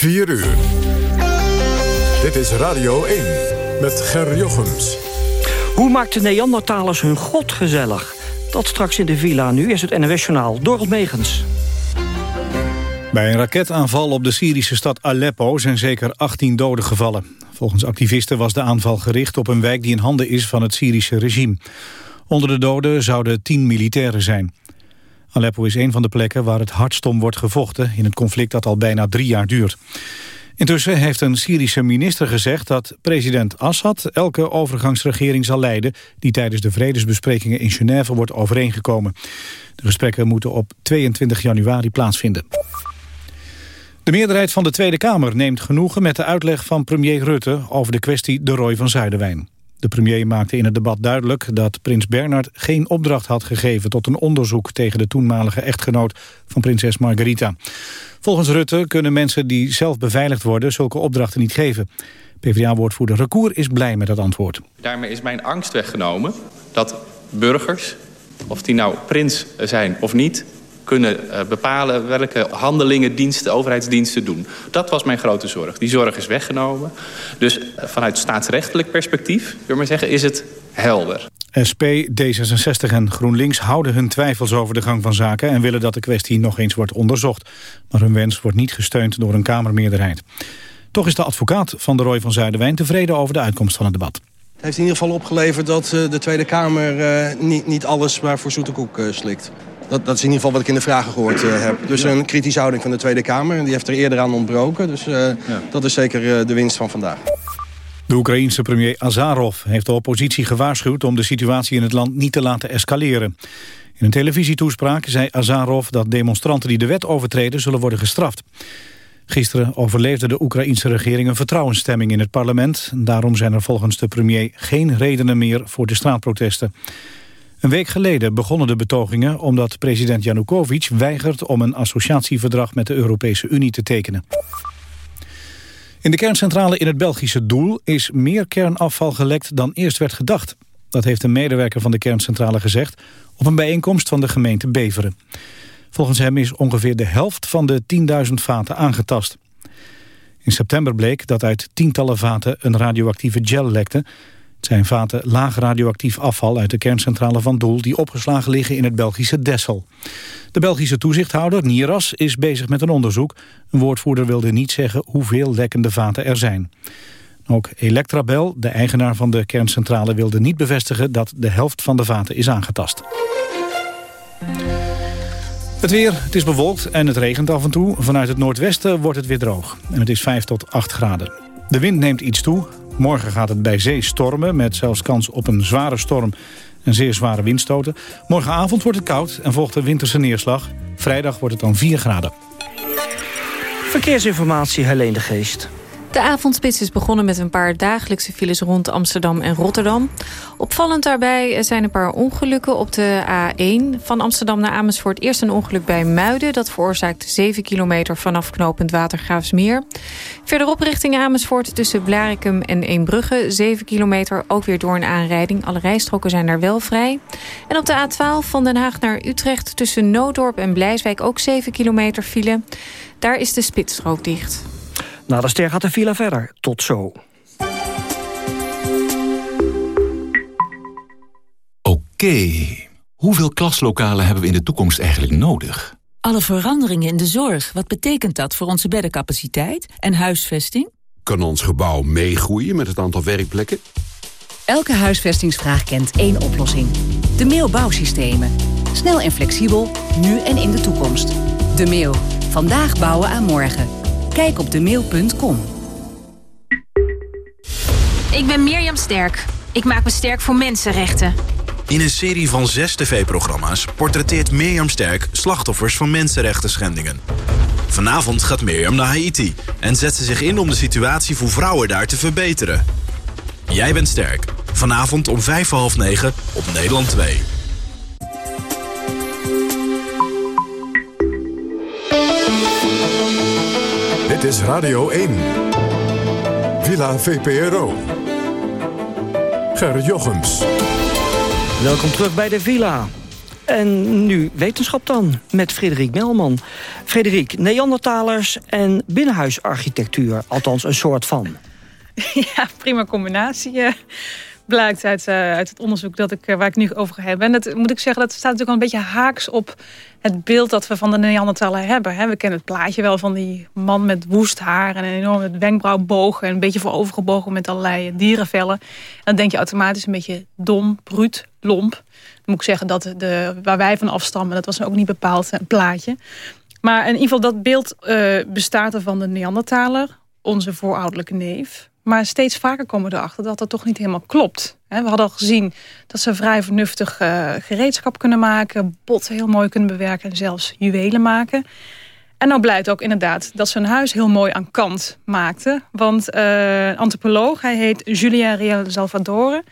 4 uur. Dit is Radio 1 met Ger Jochems. Hoe maakt de Neandertalers hun god gezellig? Dat straks in de villa. Nu is het NWS-journaal. Dorot Megens. Bij een raketaanval op de Syrische stad Aleppo zijn zeker 18 doden gevallen. Volgens activisten was de aanval gericht op een wijk die in handen is van het Syrische regime. Onder de doden zouden 10 militairen zijn. Aleppo is een van de plekken waar het hardst om wordt gevochten... in een conflict dat al bijna drie jaar duurt. Intussen heeft een Syrische minister gezegd dat president Assad... elke overgangsregering zal leiden... die tijdens de vredesbesprekingen in Genève wordt overeengekomen. De gesprekken moeten op 22 januari plaatsvinden. De meerderheid van de Tweede Kamer neemt genoegen met de uitleg van premier Rutte... over de kwestie de Rooi van Zuiderwijn. De premier maakte in het debat duidelijk dat prins Bernard geen opdracht had gegeven tot een onderzoek tegen de toenmalige echtgenoot van prinses Margarita. Volgens Rutte kunnen mensen die zelf beveiligd worden zulke opdrachten niet geven. PvdA-woordvoerder Recour is blij met dat antwoord. Daarmee is mijn angst weggenomen dat burgers, of die nou prins zijn of niet kunnen eh, bepalen welke handelingen diensten, overheidsdiensten doen. Dat was mijn grote zorg. Die zorg is weggenomen. Dus eh, vanuit staatsrechtelijk perspectief, wil maar zeggen, is het helder. SP, D66 en GroenLinks houden hun twijfels over de gang van zaken... en willen dat de kwestie nog eens wordt onderzocht. Maar hun wens wordt niet gesteund door een Kamermeerderheid. Toch is de advocaat van de Roy van Zuiderwijn tevreden over de uitkomst van het debat. Het heeft in ieder geval opgeleverd dat eh, de Tweede Kamer niet, niet alles maar voor zoete koek slikt. Dat, dat is in ieder geval wat ik in de vragen gehoord uh, heb. Dus een kritische houding van de Tweede Kamer. Die heeft er eerder aan ontbroken. Dus uh, ja. dat is zeker uh, de winst van vandaag. De Oekraïense premier Azarov heeft de oppositie gewaarschuwd... om de situatie in het land niet te laten escaleren. In een televisietoespraak zei Azarov dat demonstranten die de wet overtreden... zullen worden gestraft. Gisteren overleefde de Oekraïense regering een vertrouwensstemming in het parlement. Daarom zijn er volgens de premier geen redenen meer voor de straatprotesten. Een week geleden begonnen de betogingen omdat president Janukovic weigert om een associatieverdrag met de Europese Unie te tekenen. In de kerncentrale in het Belgische Doel is meer kernafval gelekt dan eerst werd gedacht. Dat heeft een medewerker van de kerncentrale gezegd op een bijeenkomst van de gemeente Beveren. Volgens hem is ongeveer de helft van de 10.000 vaten aangetast. In september bleek dat uit tientallen vaten een radioactieve gel lekte... Het zijn vaten laag radioactief afval uit de kerncentrale van Doel... die opgeslagen liggen in het Belgische Dessel. De Belgische toezichthouder, Nieras, is bezig met een onderzoek. Een woordvoerder wilde niet zeggen hoeveel lekkende vaten er zijn. Ook Electrabel, de eigenaar van de kerncentrale, wilde niet bevestigen... dat de helft van de vaten is aangetast. Het weer, het is bewolkt en het regent af en toe. Vanuit het noordwesten wordt het weer droog. En het is 5 tot 8 graden. De wind neemt iets toe. Morgen gaat het bij zee stormen met zelfs kans op een zware storm en zeer zware windstoten. Morgenavond wordt het koud en volgt de winterse neerslag. Vrijdag wordt het dan 4 graden. Verkeersinformatie, Helene de Geest. De avondspits is begonnen met een paar dagelijkse files rond Amsterdam en Rotterdam. Opvallend daarbij zijn een paar ongelukken op de A1 van Amsterdam naar Amersfoort. Eerst een ongeluk bij Muiden, dat veroorzaakt 7 kilometer vanaf knooppunt Watergraafsmeer. Verderop richting Amersfoort tussen Blarikum en Eembrugge, 7 kilometer, ook weer door een aanrijding. Alle rijstroken zijn daar wel vrij. En op de A12 van Den Haag naar Utrecht tussen Noodorp en Blijswijk ook 7 kilometer file. Daar is de spitsstrook dicht. Na de ster gaat de villa verder. Tot zo. Oké. Hoeveel klaslokalen hebben we in de toekomst eigenlijk nodig? Alle veranderingen in de zorg, wat betekent dat voor onze beddencapaciteit en huisvesting? Kan ons gebouw meegroeien met het aantal werkplekken? Elke huisvestingsvraag kent één oplossing. De Mail Bouwsystemen. Snel en flexibel, nu en in de toekomst. De Mail. Vandaag bouwen aan morgen. Kijk op mail.com. Ik ben Mirjam Sterk. Ik maak me sterk voor mensenrechten. In een serie van zes tv-programma's portretteert Mirjam Sterk slachtoffers van mensenrechten schendingen. Vanavond gaat Mirjam naar Haiti en zet ze zich in om de situatie voor vrouwen daar te verbeteren. Jij bent sterk. Vanavond om vijf half negen op Nederland 2. Dit is Radio 1. Villa VPRO. Ger Jochems. Welkom terug bij de Villa. En nu wetenschap dan, met Frederik Melman. Frederik, Neandertalers en binnenhuisarchitectuur. Althans, een soort van. Ja, prima combinatie. Eh, blijkt uit, uh, uit het onderzoek dat ik, uh, waar ik nu over heb. En dat moet ik zeggen, dat staat natuurlijk al een beetje haaks op het beeld dat we van de Neandertaler hebben. Hè. We kennen het plaatje wel van die man met woest haar en een enorme wenkbrauwboog en een beetje voorovergebogen met allerlei dierenvellen. En dan denk je automatisch een beetje dom, bruut, lomp. Dan moet ik zeggen dat de, waar wij van afstammen, dat was ook niet bepaald een plaatje. Maar in ieder geval dat beeld uh, bestaat er van de Neandertaler, onze voorouderlijke neef. Maar steeds vaker komen we erachter dat dat toch niet helemaal klopt. We hadden al gezien dat ze vrij vernuftig uh, gereedschap kunnen maken... botten heel mooi kunnen bewerken en zelfs juwelen maken. En nou blijkt ook inderdaad dat ze een huis heel mooi aan kant maakten. Want een antropoloog, hij heet Julien Riel Salvadore...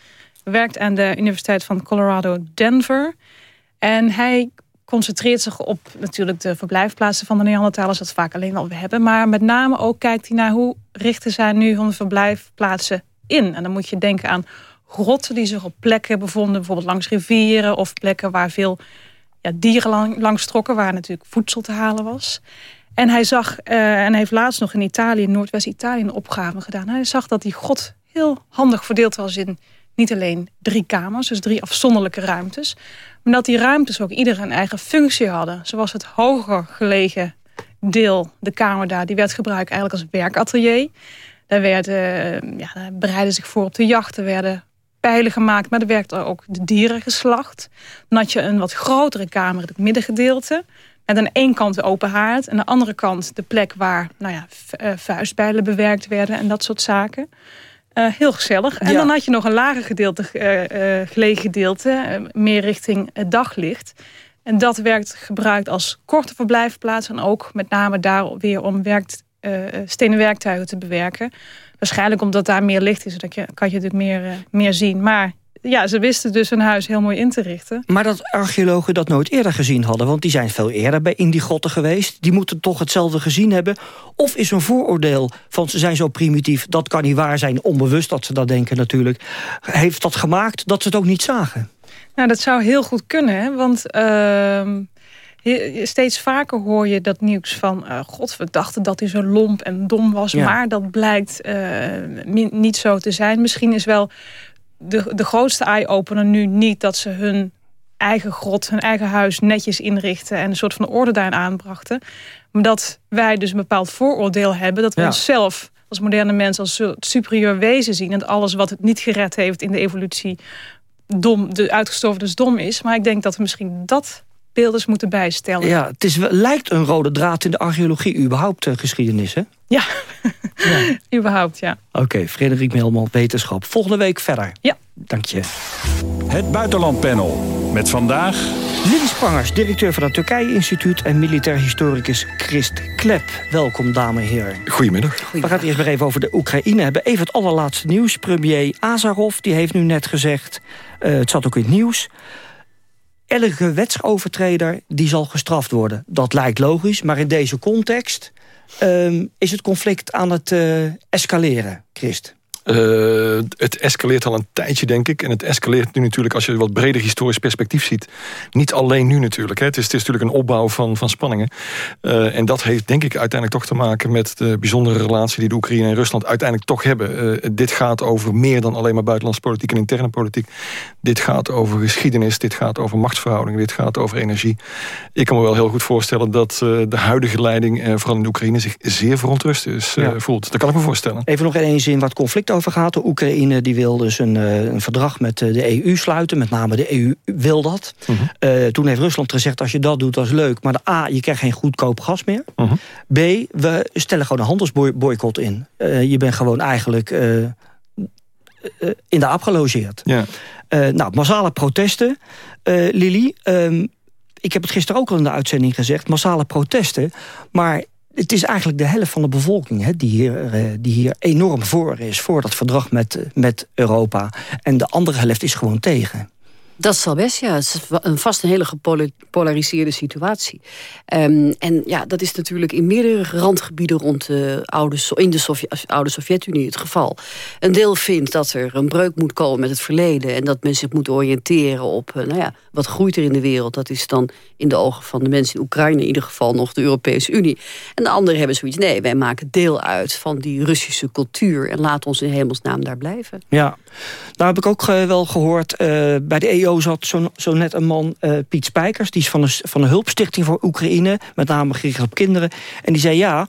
werkt aan de Universiteit van Colorado Denver... En hij concentreert zich op natuurlijk de verblijfplaatsen van de Neandertalers. Dat vaak alleen al we hebben. Maar met name ook kijkt hij naar hoe richten zij nu hun verblijfplaatsen in. En dan moet je denken aan grotten die zich op plekken bevonden. Bijvoorbeeld langs rivieren of plekken waar veel ja, dieren lang, langs trokken. Waar natuurlijk voedsel te halen was. En hij zag, uh, en heeft laatst nog in Italië, Noordwest-Italië, een opgave gedaan. Hij zag dat die grot heel handig verdeeld was in niet alleen drie kamers, dus drie afzonderlijke ruimtes. Maar dat die ruimtes ook ieder een eigen functie hadden. Zoals het hoger gelegen deel, de kamer daar, die werd gebruikt eigenlijk als werkatelier. Daar werden, uh, ja, daar bereidden zich voor op de jacht. Er werden pijlen gemaakt, maar er werd ook de dieren geslacht. Dan had je een wat grotere kamer het middengedeelte. Met aan één kant de open haard. En aan de andere kant de plek waar nou ja, eh, vuistbijlen bewerkt werden en dat soort zaken. Uh, heel gezellig. En dan had je nog een lager gedeelte, uh, uh, gelegen gedeelte, meer richting het daglicht. En dat werd gebruikt als korte verblijfplaats. En ook met name daar weer om werkt, stenen werktuigen te bewerken. Waarschijnlijk omdat daar meer licht is. Dan kan je natuurlijk meer, meer zien. Maar ja, ze wisten dus een huis heel mooi in te richten. Maar dat archeologen dat nooit eerder gezien hadden... want die zijn veel eerder bij in die grotten geweest... die moeten toch hetzelfde gezien hebben? Of is een vooroordeel van ze zijn zo primitief... dat kan niet waar zijn, onbewust dat ze dat denken natuurlijk... heeft dat gemaakt dat ze het ook niet zagen? Nou, dat zou heel goed kunnen, hè? want... Uh... Steeds vaker hoor je dat nieuws van... Uh, god, we dachten dat hij zo lomp en dom was... maar dat blijkt uh, niet zo te zijn. Misschien is wel de, de grootste eye-opener nu niet dat ze hun eigen grot, hun eigen huis netjes inrichten... en een soort van orde daarin aanbrachten. Maar dat wij dus een bepaald vooroordeel hebben... dat we onszelf als moderne mensen als superieur wezen zien... en alles wat het niet gered heeft in de evolutie... dom, de uitgestorven dus dom is. Maar ik denk dat we misschien dat beelders moeten bijstellen. Ja, het is, lijkt een rode draad in de archeologie überhaupt uh, geschiedenis, hè? Ja, ja. überhaupt, ja. Oké, okay, Frederik Melman, wetenschap. Volgende week verder. Ja. Dank je. Het Buitenlandpanel. Met vandaag... Lili Sprangers, directeur van het Turkije-instituut... en militair historicus Christ Klep. Welkom, dames en heren. Goedemiddag. We gaan het eerst weer even over de Oekraïne hebben. Even het allerlaatste nieuws. Premier Azarov die heeft nu net gezegd... Uh, het zat ook in het nieuws elke wetsovertreder die zal gestraft worden. Dat lijkt logisch, maar in deze context... Um, is het conflict aan het uh, escaleren, Christ? Uh, het escaleert al een tijdje, denk ik. En het escaleert nu natuurlijk, als je wat breder historisch perspectief ziet... niet alleen nu natuurlijk. Hè. Het, is, het is natuurlijk een opbouw van, van spanningen. Uh, en dat heeft, denk ik, uiteindelijk toch te maken... met de bijzondere relatie die de Oekraïne en Rusland uiteindelijk toch hebben. Uh, dit gaat over meer dan alleen maar buitenlandse politiek en interne politiek. Dit gaat over geschiedenis, dit gaat over machtsverhoudingen... dit gaat over energie. Ik kan me wel heel goed voorstellen dat de huidige leiding... vooral in de Oekraïne zich zeer verontrust is, ja. voelt. Dat kan ik me voorstellen. Even nog in één zin wat conflict over. De Oekraïne die wil dus een, een verdrag met de EU sluiten. Met name de EU wil dat. Uh -huh. uh, toen heeft Rusland gezegd, als je dat doet, dat is leuk. Maar de A, je krijgt geen goedkoop gas meer. Uh -huh. B, we stellen gewoon een handelsboycott in. Je bent gewoon eigenlijk in de aap gelogeerd. Ja. nou, massale protesten. Lili, um, ik heb het gisteren ook al in de uitzending gezegd. Massale protesten. Maar het is eigenlijk de helft van de bevolking hè, die, hier, uh, die hier enorm voor is... voor dat verdrag met, met Europa. En de andere helft is gewoon tegen. Dat zal best, ja. Het is een, vast een hele gepolariseerde situatie. Um, en ja, dat is natuurlijk in meerdere randgebieden rond de oude, in de Sovjet, oude Sovjet-Unie het geval. Een deel vindt dat er een breuk moet komen met het verleden... en dat men zich moet oriënteren op uh, nou ja, wat groeit er in de wereld. Dat is dan in de ogen van de mensen in Oekraïne in ieder geval nog de Europese Unie. En de anderen hebben zoiets, nee, wij maken deel uit van die Russische cultuur... en laat ons in hemelsnaam daar blijven. Ja, nou heb ik ook uh, wel gehoord uh, bij de EO zat zo, zo net een man, uh, Piet Spijkers... die is van de, van de Hulpstichting voor Oekraïne... met name gericht op kinderen. En die zei ja,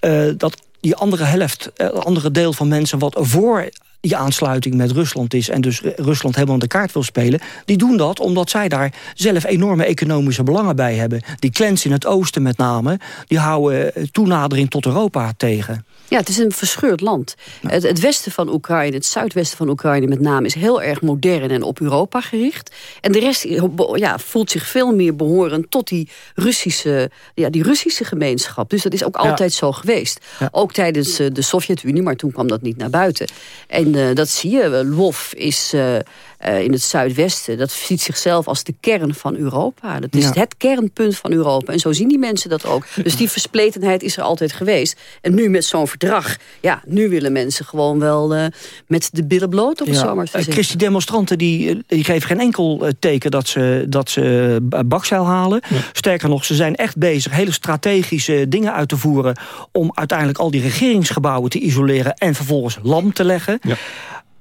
uh, dat die andere helft, uh, andere deel van mensen... wat voor die aansluiting met Rusland is... en dus Rusland helemaal aan de kaart wil spelen... die doen dat omdat zij daar zelf enorme economische belangen bij hebben. Die clans in het oosten met name... die houden toenadering tot Europa tegen. Ja, het is een verscheurd land. Het, het, westen van Oekraïne, het zuidwesten van Oekraïne met name... is heel erg modern en op Europa gericht. En de rest ja, voelt zich veel meer behorend tot die Russische, ja, die Russische gemeenschap. Dus dat is ook altijd ja. zo geweest. Ja. Ook tijdens uh, de Sovjet-Unie, maar toen kwam dat niet naar buiten. En uh, dat zie je. Lwów is... Uh, uh, in het zuidwesten. Dat ziet zichzelf als de kern van Europa. Dat is ja. het kernpunt van Europa. En zo zien die mensen dat ook. Dus die verspletenheid is er altijd geweest. En nu met zo'n verdrag, ja, nu willen mensen gewoon wel uh, met de billen bloot, op ja. zomaar te zeggen. Chris, die demonstranten die, die geven geen enkel teken dat ze, dat ze bakzeil halen. Ja. Sterker nog, ze zijn echt bezig hele strategische dingen uit te voeren... om uiteindelijk al die regeringsgebouwen te isoleren... en vervolgens lam te leggen. Ja.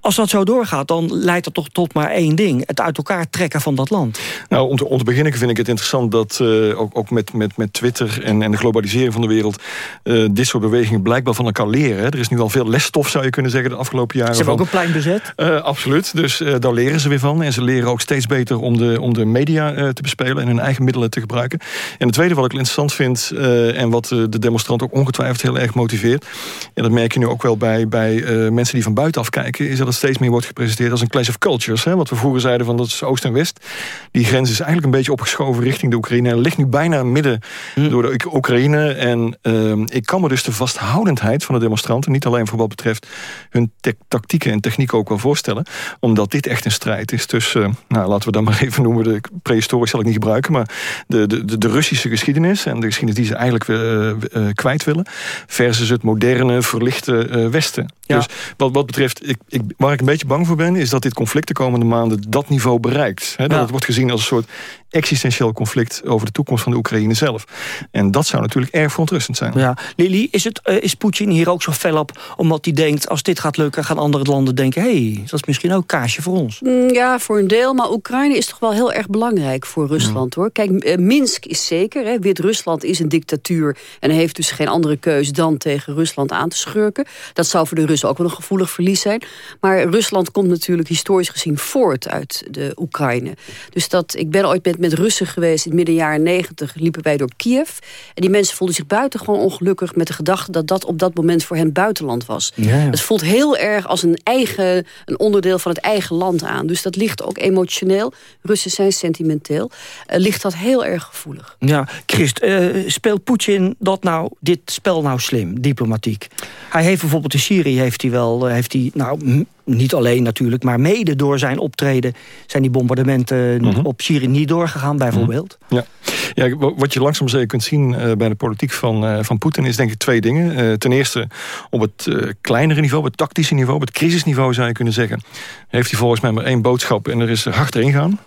Als dat zo doorgaat, dan leidt dat toch tot maar één ding. Het uit elkaar trekken van dat land. Nou, om te, om te beginnen vind ik het interessant dat uh, ook, ook met, met, met Twitter en, en de globalisering van de wereld... Uh, dit soort bewegingen blijkbaar van elkaar leren. Hè. Er is nu al veel lesstof, zou je kunnen zeggen, de afgelopen jaren. Ze hebben van, ook een plein bezet. Uh, absoluut, dus daar leren ze weer van. En ze leren ook steeds beter om de, om de media te bespelen... en hun eigen middelen te gebruiken. En het tweede wat ik interessant vind... en wat de demonstrant ook ongetwijfeld heel erg motiveert... en dat merk je nu ook wel bij, bij mensen die van buitenaf kijken... is dat steeds meer wordt gepresenteerd als een clash of cultures. Hè? Wat we vroeger zeiden van dat is Oost en West. Die grens is eigenlijk een beetje opgeschoven richting de Oekraïne. En ligt nu bijna midden hm. door de Oekraïne. En uh, ik kan me dus de vasthoudendheid van de demonstranten... niet alleen voor wat betreft hun tactieken en technieken ook wel voorstellen. Omdat dit echt een strijd is tussen... Uh, nou, laten we dan maar even noemen, de prehistorisch zal ik niet gebruiken... maar de, de, de Russische geschiedenis en de geschiedenis die ze eigenlijk uh, kwijt willen... versus het moderne, verlichte Westen. Ja. Dus wat, wat betreft, ik, ik, waar ik een beetje bang voor ben... is dat dit conflict de komende maanden dat niveau bereikt. He, dat ja. het wordt gezien als een soort existentieel conflict... over de toekomst van de Oekraïne zelf. En dat zou natuurlijk erg verontrustend zijn. Ja. Lili, is, het, uh, is Poetin hier ook zo fel op... omdat hij denkt, als dit gaat lukken, gaan andere landen denken... hé, hey, dat is misschien ook kaasje voor ons. Ja, voor een deel. Maar Oekraïne is toch wel heel erg belangrijk voor Rusland. Ja. hoor. Kijk, uh, Minsk is zeker. Wit-Rusland is een dictatuur... en heeft dus geen andere keus dan tegen Rusland aan te schurken. Dat zou voor de Russen ook wel een gevoelig verlies zijn. Maar Rusland komt natuurlijk historisch gezien voort uit de Oekraïne. Dus dat, ik ben ooit met, met Russen geweest in het midden jaren negentig... liepen wij door Kiev. En die mensen voelden zich buitengewoon ongelukkig... met de gedachte dat dat op dat moment voor hen buitenland was. Ja. Het voelt heel erg als een eigen een onderdeel van het eigen land aan. Dus dat ligt ook emotioneel. Russen zijn sentimenteel. Uh, ligt dat heel erg gevoelig. Ja, Christ, uh, speelt Poetin dat nou, dit spel nou slim, diplomatiek? Hij heeft bijvoorbeeld in Syrië heeft hij wel... Heeft hij, nou, niet alleen natuurlijk, maar mede door zijn optreden... zijn die bombardementen mm -hmm. op Syrië niet doorgegaan, bijvoorbeeld. Mm -hmm. ja. ja, wat je langzaam zeker kunt zien uh, bij de politiek van, uh, van Poetin... is denk ik twee dingen. Uh, ten eerste op het kleinere niveau, op het tactische niveau... op het crisisniveau zou je kunnen zeggen... heeft hij volgens mij maar één boodschap en er is hard erin gaan.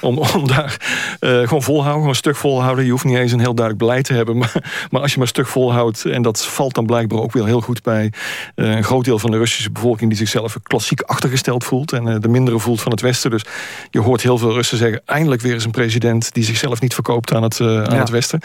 om, om daar gewoon volhouden, gewoon stuk volhouden. Je hoeft niet eens een heel duidelijk beleid te hebben... maar, maar als je maar stuk volhoudt... en dat valt dan blijkbaar ook weer heel goed bij... een groot deel van de Russische bevolking... die zichzelf zichzelf klassiek achtergesteld voelt... en uh, de mindere voelt van het Westen. Dus je hoort heel veel Russen zeggen... eindelijk weer eens een president die zichzelf niet verkoopt aan het, uh, aan ja. het Westen.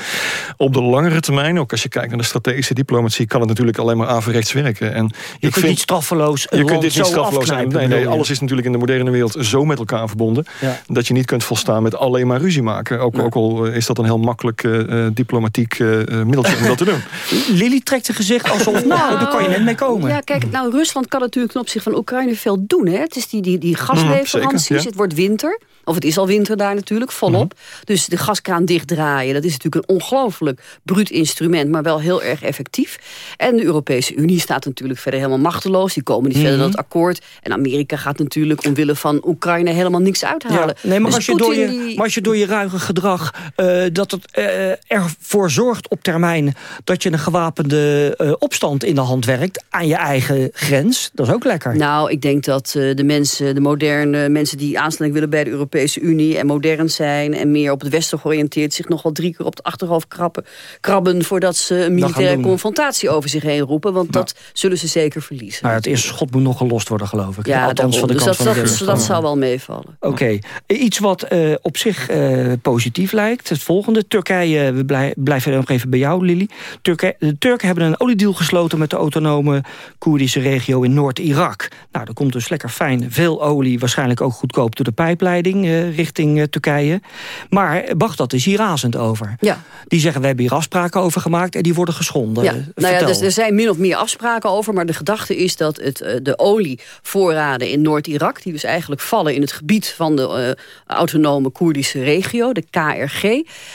Op de langere termijn, ook als je kijkt naar de strategische diplomatie... kan het natuurlijk alleen maar averechts werken. En je ik kunt vind, niet straffeloos Je kunt dit niet straffeloos zijn. Nee, nee, alles is natuurlijk in de moderne wereld zo met elkaar verbonden... Ja. dat je niet kunt volstaan met alleen maar ruzie maken. Ook, ja. ook al is dat een heel makkelijk uh, diplomatiek middeltje om dat te doen. Lily trekt zijn gezicht alsof, nou, daar kan je net mee komen. Ja, kijk, nou, Rusland kan natuurlijk ten opzichte van Oekraïne veel doen. Hè? Het is die, die, die gasleveranties, ja. het wordt winter. Of het is al winter daar natuurlijk, volop. Dus de gaskraan dichtdraaien, dat is natuurlijk een ongelooflijk bruut instrument, maar wel heel erg effectief. En de Europese Unie staat natuurlijk verder helemaal machteloos. Die komen niet verder dan het akkoord. En Amerika gaat natuurlijk omwille van Oekraïne helemaal niks uithalen. Ja, nee, maar, Dus als je door je, Poetin die- maar als je door je ruige gedrag... eh, dat het eh, ervoor zorgt op termijn... dat je een gewapende eh, opstand in de hand werkt... aan je eigen grens, dat is ook lekker. Nou, ik denk dat eh, de mensen, de moderne mensen die aanstelling willen bij de Europese Unie en modern zijn en meer op het Westen georiënteerd, zich nog wel drie keer op het achterhoofd krabben, krabben voordat ze een militaire confrontatie over zich heen roepen. Want dat zullen ze zeker verliezen. Nou, het eerste schot moet nog gelost worden, geloof ik. ja, Althans, van de dus kant dat, van de dat, dat zal wel meevallen. Oké, iets wat eh, op zich eh, positief lijkt. Het volgende, Turkije, we blij, blijven nog even bij jou, Lily. Turkije, de Turken hebben een oliedeal gesloten met de autonome Koerdische regio in Noord-Irak. Nou, er komt dus lekker fijn veel olie, waarschijnlijk ook goedkoop door de pijpleiding eh, richting eh, Turkije. Maar Bagdad is hier razend over. Ja. Die zeggen, we hebben hier afspraken over gemaakt en die worden geschonden. Ja, Eh, nou ja, vertel. dus er zijn min of meer afspraken over. Maar de gedachte is dat het, eh, de olievoorraden in Noord-Irak... die dus eigenlijk vallen in het gebied van de eh, autonome Koerdische regio... de KRG,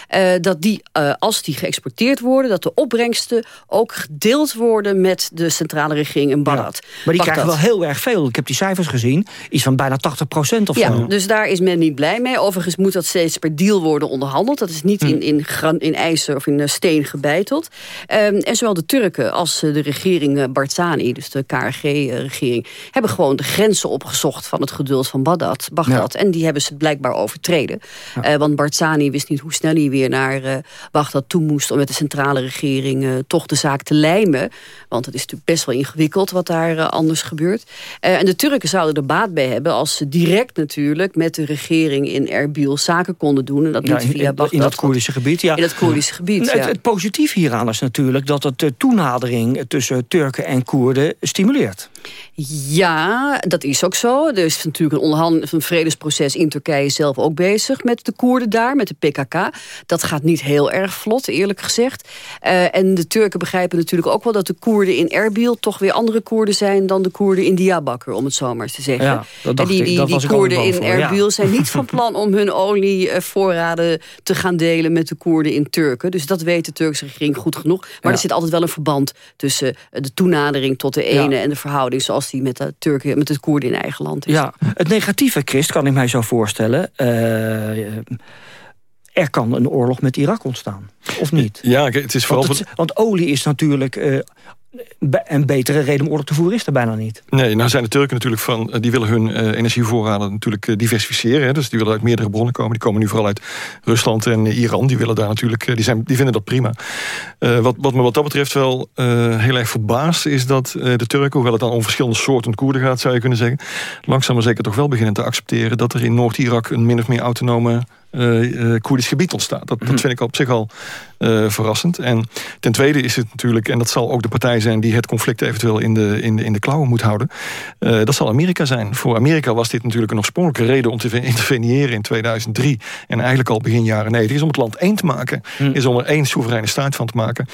eh, dat die, eh, als die geëxporteerd worden... dat de opbrengsten ook gedeeld worden met de centrale regering in Bagdad. Maar die Bagdad. krijgen wel heel erg veel. Ik heb die cijfers gezien. Iets van bijna 80 procent of Ja, zo. dus daar is men niet blij mee. Overigens moet dat steeds per deal worden onderhandeld. Dat is niet Hm. in, in, gran- in ijzer of in eh, steen gebeiteld. Ehm, en zowel de Turken als eh, de regering eh, Barzani, dus de KRG-regering... hebben gewoon de grenzen opgezocht van het geduld van Bagdad. Bagdad. En die hebben ze blijkbaar overtreden. Want Barzani wist niet hoe snel hij weer naar Bagdad toe moest... om met de centrale regering toch de zaak te lijmen. Want het is natuurlijk best wel ingewikkeld wat daar anders gebeurt. Eh, en de Turken zouden er baat bij hebben als ze direct natuurlijk... met de regering in Erbil zaken konden doen. En dat Ja, niet via in, Bagdad. in dat Koerdische gebied, ja. In dat Koerdische gebied, het, ja. het positieve hieraan is natuurlijk dat het de toenadering tussen Turken en Koerden stimuleert. Ja, dat is ook zo. Er is natuurlijk een, een vredesproces in Turkije zelf ook bezig met de Koerden daar, met de PKK. Dat gaat niet heel erg vlot, eerlijk gezegd. Eh, en de Turken begrijpen natuurlijk ook wel dat de Koerden in Erbil toch weer andere Koerden zijn dan de Koerden in Diyarbakir, om het zo maar eens te zeggen. Ja, dat dacht en die, ik. Dat Koerden in ja. Erbil zijn niet van plan om hun olievoorraden te gaan delen met de Koerden in Turken. Dus dat weet de Turkse regering goed genoeg. Maar Ja. er zit altijd wel een verband tussen eh, de toenadering tot de Ja. ene en de verhouding zoals die met de Turken, met de Koerden in eigen land is. Ja, het negatieve, Christ, kan ik mij zo voorstellen. eh, er kan een oorlog met Irak ontstaan. Of niet? Ja, het is vooral... Want, het- want olie is natuurlijk... eh, be- een betere reden om oorlog te voeren is er bijna niet. Nee, nou zijn de Turken natuurlijk van, eh, die willen hun eh, energievoorraden natuurlijk eh, diversificeren. Hè, dus die willen uit meerdere bronnen komen. Die komen nu vooral uit Rusland en Iran. Die willen daar natuurlijk, die, zijn, die vinden dat prima. Wat, wat me wat dat betreft wel heel erg verbaast is dat de Turken, hoewel het dan om verschillende soorten Koerden gaat, zou je kunnen zeggen, langzaam maar zeker toch wel beginnen te accepteren dat er in Noord-Irak een min of meer autonome Koerdisch gebied ontstaat. Dat, dat vind ik op zich al eh, verrassend. En ten tweede is het natuurlijk, en dat zal ook de partij zijn die het conflict eventueel in de, in de, in de klauwen moet houden, eh, dat zal Amerika zijn. Voor Amerika was dit natuurlijk een oorspronkelijke reden om te interveneren in 2003 en eigenlijk al begin jaren 90 is om het land één te maken. Is om er één soevereine staat van te maken.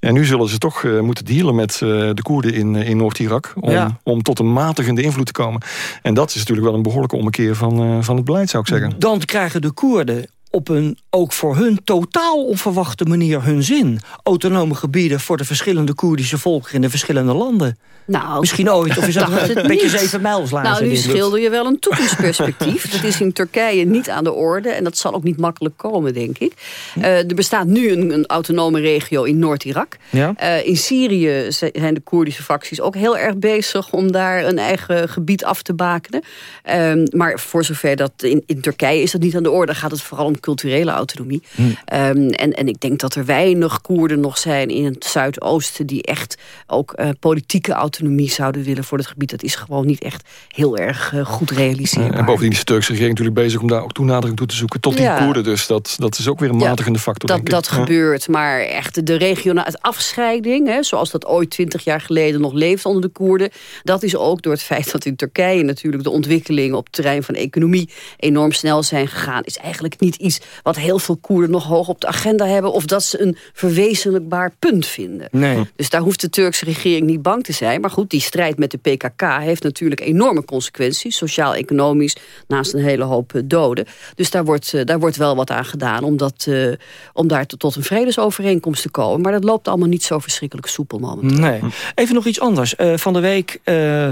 En nu zullen ze toch eh, moeten dealen met eh, de Koerden in, eh, in Noord-Irak om, Ja. om tot een matigende invloed te komen. En dat is natuurlijk wel een behoorlijke ommekeer van, eh, van het beleid, zou ik zeggen. Dan krijgen de Koerden förstår op een ook voor hun totaal onverwachte manier hun zin. Autonome gebieden voor de verschillende Koerdische volkeren in de verschillende landen. Nou, Misschien ooit, of is dat het een beetje zeven mijlslagen? Nou, nu schilder je wel een toekomstperspectief. dat is in Turkije niet aan de orde. En dat zal ook niet makkelijk komen, denk ik. Eh, er bestaat nu een, een autonome regio in Noord-Irak. Ja? Eh, in Syrië zi- zijn de Koerdische facties ook heel erg bezig... om daar een eigen gebied af te bakenen. Ehm, maar voor zover dat in, in Turkije is dat niet aan de orde. gaat het vooral om culturele autonomie. Ehm, en, en ik denk dat er weinig Koerden nog zijn in het Zuidoosten... die echt ook eh, politieke autonomie zouden willen voor het gebied. Dat is gewoon niet echt heel erg eh, goed realiseerbaar. En bovendien is de Turkse regering natuurlijk bezig om daar ook toenadering toe te zoeken tot die Ja. Koerden. Dus dat, dat is ook weer een Ja, matigende factor. dat, denk dat ik. Ja. gebeurt, maar echt de regionale het afscheiding... Hè, zoals dat ooit twintig jaar geleden nog leeft onder de Koerden... dat is ook door het feit dat in Turkije natuurlijk de ontwikkelingen... op het terrein van economie enorm snel zijn gegaan... is eigenlijk niet iets wat heel veel Koerden nog hoog op de agenda hebben... of dat ze een verwezenlijkbaar punt vinden. Nee. Dus daar hoeft de Turkse regering niet bang te zijn. Maar goed, die strijd met de PKK heeft natuurlijk enorme consequenties. Sociaal-economisch, naast een hele hoop eh, doden. Dus daar wordt, eh, daar wordt wel wat aan gedaan om, dat, eh, om daar tot een vredesovereenkomst te komen. Maar dat loopt allemaal niet zo verschrikkelijk soepel momenteel. Nee. Even nog iets anders. Uh, van de week, uh,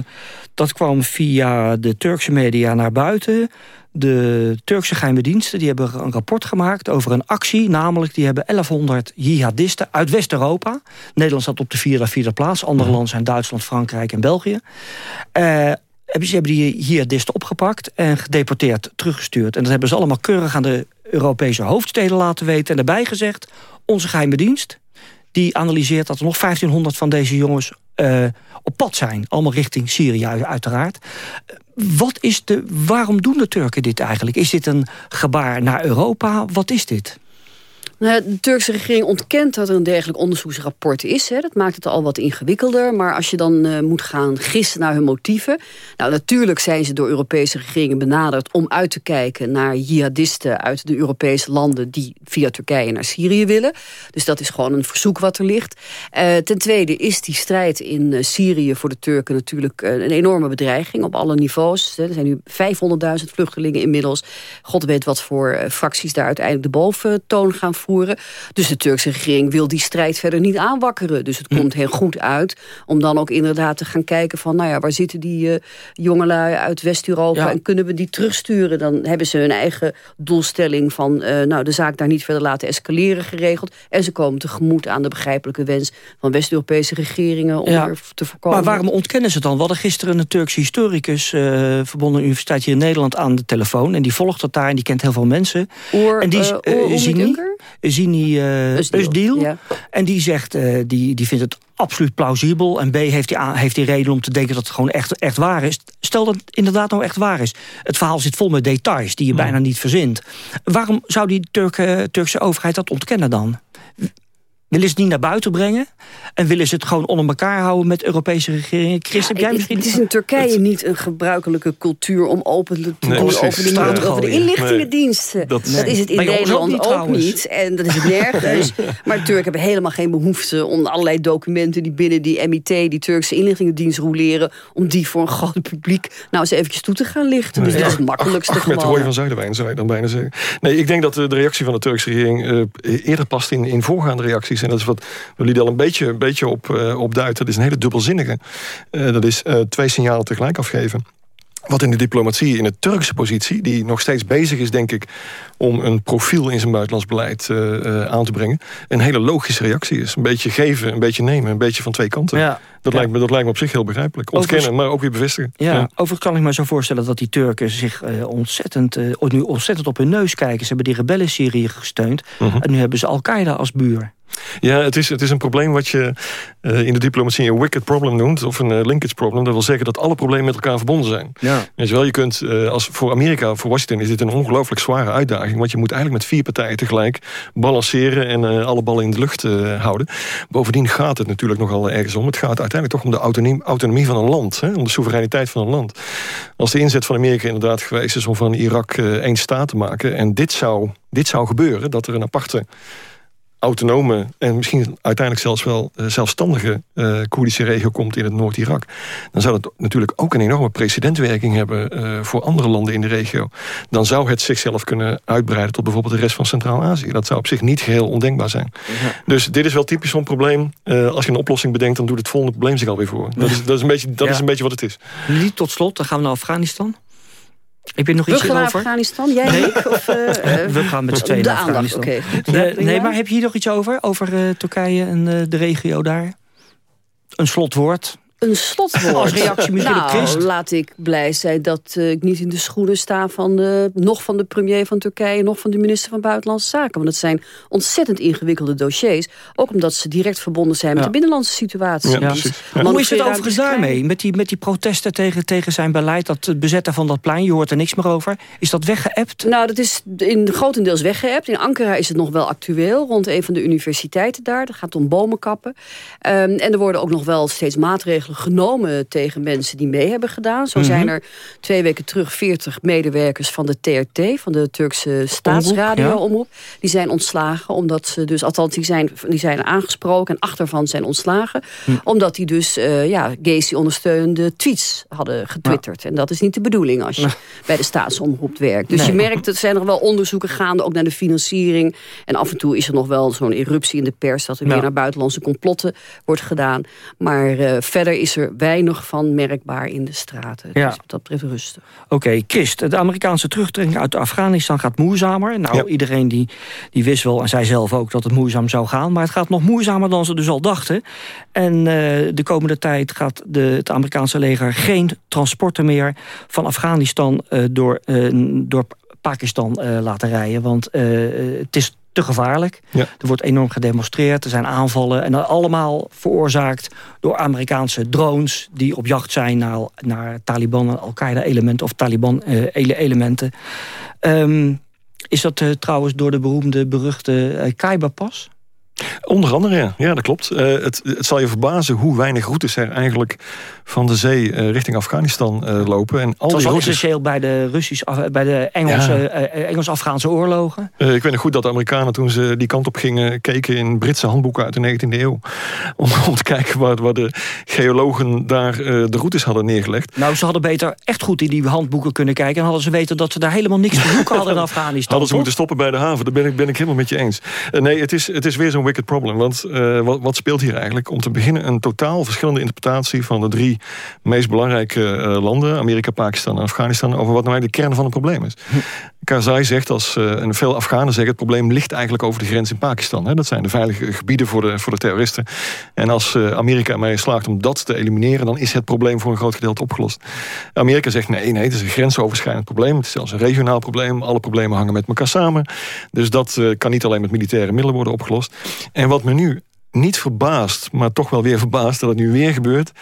dat kwam via de Turkse media naar buiten. De Turkse geheime diensten die hebben een rapport gemaakt over een actie. Namelijk, die hebben 1100 jihadisten uit West-Europa. Nederland staat op de vierde, vierde plaats. Andere landen zijn Duitsland, Frankrijk en België. Uh, ze hebben die jihadisten opgepakt en gedeporteerd, teruggestuurd. En dat hebben ze allemaal keurig aan de Europese hoofdsteden laten weten. En daarbij gezegd, onze geheime dienst die analyseert dat er nog 1500 van deze jongens uh, op pad zijn. Allemaal richting Syrië uiteraard. Wat is de, waarom doen de Turken dit eigenlijk? Is dit een gebaar naar Europa? Wat is dit? Nou, de Turkse regering ontkent dat er een dergelijk onderzoeksrapport is. Hè. Dat maakt het al wat ingewikkelder. Maar als je dan uh, moet gaan gissen naar hun motieven... Nou, natuurlijk zijn ze door Europese regeringen benaderd... om uit te kijken naar jihadisten uit de Europese landen... die via Turkije naar Syrië willen. Dus dat is gewoon een verzoek wat er ligt. Uh, ten tweede is die strijd in uh, Syrië voor de Turken natuurlijk... een enorme bedreiging op alle niveaus. Er zijn nu 500.000 vluchtelingen inmiddels. God weet wat voor fracties daar uiteindelijk de boventoon gaan voeren. Dus de Turkse regering wil die strijd verder niet aanwakkeren. Dus het hm. komt heel goed uit om dan ook inderdaad te gaan kijken van... nou ja, waar zitten die uh, jongelui uit West-Europa ja. en kunnen we die terugsturen? Dan hebben ze hun eigen doelstelling van uh, nou, de zaak daar niet verder laten escaleren geregeld. En ze komen tegemoet aan de begrijpelijke wens van West-Europese regeringen om ja. er te voorkomen. Maar waarom ontkennen ze het dan? We hadden gisteren een Turkse historicus uh, verbonden universiteit hier in Nederland aan de telefoon. En die volgt dat daar en die kent heel veel mensen. Oor, en die uh, zien niet. Zini uh, Usdil. Ja. En die zegt, uh, die, die vindt het absoluut plausibel. En B heeft die, heeft die reden om te denken dat het gewoon echt, echt waar is. Stel dat het inderdaad nou echt waar is. Het verhaal zit vol met details die je mm. bijna niet verzint. Waarom zou die Turk, Turkse overheid dat ontkennen dan? Willen ze het niet naar buiten brengen? En willen ze het gewoon onder elkaar houden met Europese regeringen? Chris, heb jij het, misschien... Het is in Turkije het... niet een gebruikelijke cultuur om open te nee, doen over de, over de inlichtingendiensten. Nee, dat, dat, is het in Nederland ook niet, ook niet, En dat is het nergens. maar de Turken hebben helemaal geen behoefte om allerlei documenten die binnen die MIT, die Turkse inlichtingendienst roleren, om die voor een groot publiek nou eens eventjes toe te gaan lichten. Dus ja. dat is het makkelijkste ach, ach, Met Roy van Zuiderwijn zou je dan bijna zeggen. Nee, ik denk dat de reactie van de Turkse regering uh, eerder past in, in voorgaande reacties. En dat is wat we al een beetje, een beetje op, uh, op duiden. Dat is een hele dubbelzinnige. Uh, dat is uh, twee signalen tegelijk afgeven. Wat in de diplomatie, in de Turkse positie... die nog steeds bezig is, denk ik... om een profiel in zijn buitenlands beleid uh, uh, aan te brengen... een hele logische reactie is. Een beetje geven, een beetje nemen, een beetje van twee kanten. Ja. Dat, ja. lijkt me, dat lijkt me op zich heel begrijpelijk. Ontkennen, Overigens, maar ook weer bevestigen. Ja, ja. Overigens kan ik me zo voorstellen dat die Turken zich uh, ontzettend, nu ontzettend op hun neus kijken. Ze hebben die rebellen Syrië gesteund. Mhm. Uh -huh. En nu hebben ze Al-Qaeda als buur. Ja, het is, het is een probleem wat je uh, in de diplomatie een wicked problem noemt. Of een uh, linkage problem. Dat wil zeggen dat alle problemen met elkaar verbonden zijn. Ja. Weet je wel, je kunt, uh, als voor Amerika, voor Washington is dit een ongelooflijk zware uitdaging. Want je moet eigenlijk met vier partijen tegelijk balanceren en alle ballen in de lucht houden. Bovendien gaat het natuurlijk nogal ergens om. Het gaat uiteindelijk toch om de autonomie, autonomie van een land. Hè, om de soevereiniteit van een land. Als de inzet van Amerika inderdaad geweest is om van Irak één staat te maken. En dit zou, dit zou gebeuren, dat er een aparte autonome en misschien uiteindelijk zelfs wel uh, zelfstandige uh, Koerdische regio komt in het Noord-Irak... dan zou dat natuurlijk ook een enorme precedentwerking hebben uh, voor andere landen in de regio. Dan zou het zichzelf kunnen uitbreiden tot bijvoorbeeld de rest van Centraal-Azië. Dat zou op zich niet geheel ondenkbaar zijn. Ja. Dus dit is wel typisch zo'n probleem. als je een oplossing bedenkt, dan doet het volgende probleem zich alweer voor. Dat is, dat is, een, beetje, dat ja. is een beetje wat het is. Niet tot slot, dan gaan we naar Afghanistan. Ik ben nog iets over. Afghanistan, jij nee. ik? Of, uh, we gaan met z'n tweeën naar Afghanistan. Okay, nee, nee, maar heb je hier nog iets over? Over uh, Turkije en de regio daar? Een slotwoord? Een slotwoord. Als reactie misschien nou, op Christ. laat ik blij zijn dat uh, ik niet in de schoenen sta... van de, nog van de premier van Turkije... nog van de minister van Buitenlandse Zaken. Want het zijn ontzettend ingewikkelde dossiers. Ook omdat ze direct verbonden zijn met de binnenlandse situatie. Ja, Hoe is het overigens daarmee? Met die, met die protesten tegen, tegen zijn beleid, dat het bezetten van dat plein, je hoort er niks meer over. Is dat weggeëpt? Nou, dat is in grotendeels weggeëpt. In Ankara is het nog wel actueel, rond een van de universiteiten daar. Dat gaat om bomenkappen. Um, en er worden ook nog wel steeds maatregelen genomen tegen mensen die mee hebben gedaan. Zo Mhm. zijn er twee weken terug 40 medewerkers van de TRT, van de Turkse staatsradio-omroep. Die zijn ontslagen, omdat ze dus, althans die zijn, die zijn aangesproken en achtervan zijn ontslagen. Hm. Omdat die dus eh ja, Gacy ondersteunende tweets hadden getwitterd. En dat is niet de bedoeling als je bij de staatsomroep werkt. Dus Nee. je merkt, er zijn nog wel onderzoeken gaande, ook naar de financiering. En af en toe is er nog wel zo'n eruptie in de pers... dat er weer naar buitenlandse complotten wordt gedaan. Maar eh, verder is er weinig van merkbaar in de straten. Ja. Dus wat dat betreft rustig. Oké, Christ, de Amerikaanse terugtrekking uit Afghanistan gaat moeizamer. Nou, iedereen die, die wist wel, en zij zelf ook, dat het moeizaam zou gaan. Maar het gaat nog moeizamer dan ze dus al dachten. En eh, de komende tijd gaat de, het Amerikaanse leger geen transporten meer... van Afghanistan eh, door, eh, door Pakistan eh, laten rijden. Want eh, het is te gevaarlijk. Er wordt enorm gedemonstreerd, er zijn aanvallen... en dat allemaal veroorzaakt door Amerikaanse drones... die op jacht zijn naar, naar Taliban en Al-Qaeda-elementen... of Taliban-elementen. Ehm, is dat eh, trouwens door de beroemde, beruchte eh, Khyber-pas? Onder andere, ja. ja dat klopt. Eh, het, het zal je verbazen hoe weinig routes er eigenlijk van de zee eh, richting Afghanistan eh, lopen. En al Het was die routes... essentieel bij de, Russisch, bij de Engelse, Ja. Engels-Afghaanse oorlogen. Ik weet nog goed dat de Amerikanen toen ze die kant op gingen... keken in Britse handboeken uit de 19e eeuw. Om, om te kijken waar, waar de geologen daar de routes hadden neergelegd. Nou, ze hadden beter echt goed in die handboeken kunnen kijken... en hadden ze weten dat ze daar helemaal niks te zoeken hadden in Afghanistan. Hadden ze toch? moeten stoppen bij de haven. Daar ben ik, ben ik helemaal met je eens. Nee, het is, het is weer zo'n wicked problem. Want eh, wat, wat speelt hier eigenlijk? Om te beginnen een totaal verschillende interpretatie... van de drie meest belangrijke eh, landen... Amerika, Pakistan en Afghanistan... over wat nou eigenlijk de kern van het probleem is. Karzai zegt, als, eh, en veel Afghanen zeggen... het probleem ligt eigenlijk over de grens in Pakistan. Hè. Dat zijn de veilige gebieden voor de, voor de terroristen. En als Amerika ermee slaagt om dat te elimineren... dan is het probleem voor een groot gedeelte opgelost. Amerika zegt, nee, nee, het is een grensoverschrijdend probleem. Het is zelfs een regionaal probleem. Alle problemen hangen met elkaar samen. Dus dat kan niet alleen met militaire middelen worden opgelost. En wat me nu niet verbaast, maar toch wel weer verbaast... dat het nu weer gebeurt,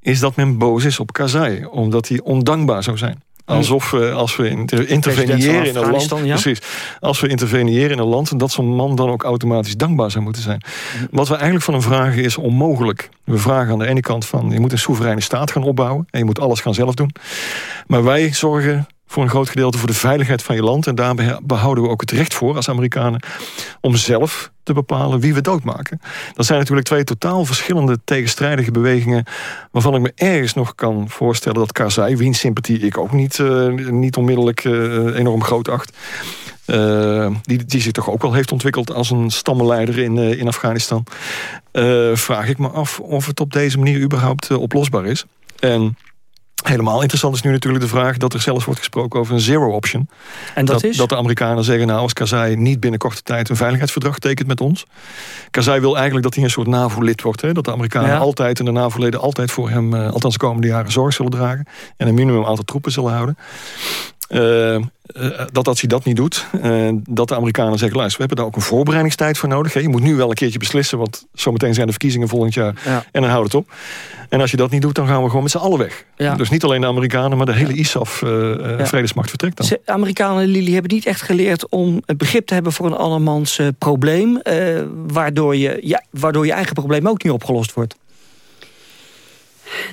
is dat men boos is op Karzai. Omdat hij ondankbaar zou zijn. Alsof we, als we inter- interveneren in een land... Ja. Precies. Als we interveneren in een land... dat zo'n man dan ook automatisch dankbaar zou moeten zijn. Wat we eigenlijk van hem vragen is onmogelijk. We vragen aan de ene kant van... je moet een soevereine staat gaan opbouwen... en je moet alles gaan zelf doen. Maar wij zorgen voor een groot gedeelte voor de veiligheid van je land. En daarbij behouden we ook het recht voor als Amerikanen... om zelf te bepalen wie we doodmaken. Dat zijn natuurlijk twee totaal verschillende tegenstrijdige bewegingen... waarvan ik me ergens nog kan voorstellen dat Karzai... wiens sympathie ik ook niet, eh, niet onmiddellijk eh, enorm groot acht... eh, die, die zich toch ook wel heeft ontwikkeld als een stammenleider in, in Afghanistan... vraag ik me af of het op deze manier überhaupt oplosbaar is. En Helemaal interessant is nu natuurlijk de vraag dat er zelfs wordt gesproken over een zero option. En dat is? Dat de Amerikanen zeggen, nou als Karzai niet binnen korte tijd een veiligheidsverdrag tekent met ons. Karzai wil eigenlijk dat hij een soort NAVO-lid wordt. Hè? Dat de Amerikanen Ja. altijd en de NAVO-leden altijd voor hem, eh, althans de komende jaren, zorg zullen dragen. En een minimum aantal troepen zullen houden. Eh, dat als hij dat niet doet, eh, dat de Amerikanen zeggen... luister, we hebben daar ook een voorbereidingstijd voor nodig. Hè. Je moet nu wel een keertje beslissen, want zometeen zijn de verkiezingen volgend jaar. Ja. En dan houdt het op. En als je dat niet doet, dan gaan we gewoon met z'n allen weg. Ja. Dus niet alleen de Amerikanen, maar de hele ISAF-vredesmacht vertrekt dan. Ze- Amerikanen, Lili, hebben niet echt geleerd om het begrip te hebben voor een andermans eh, probleem. waardoor, je, ja, waardoor je eigen probleem ook niet opgelost wordt.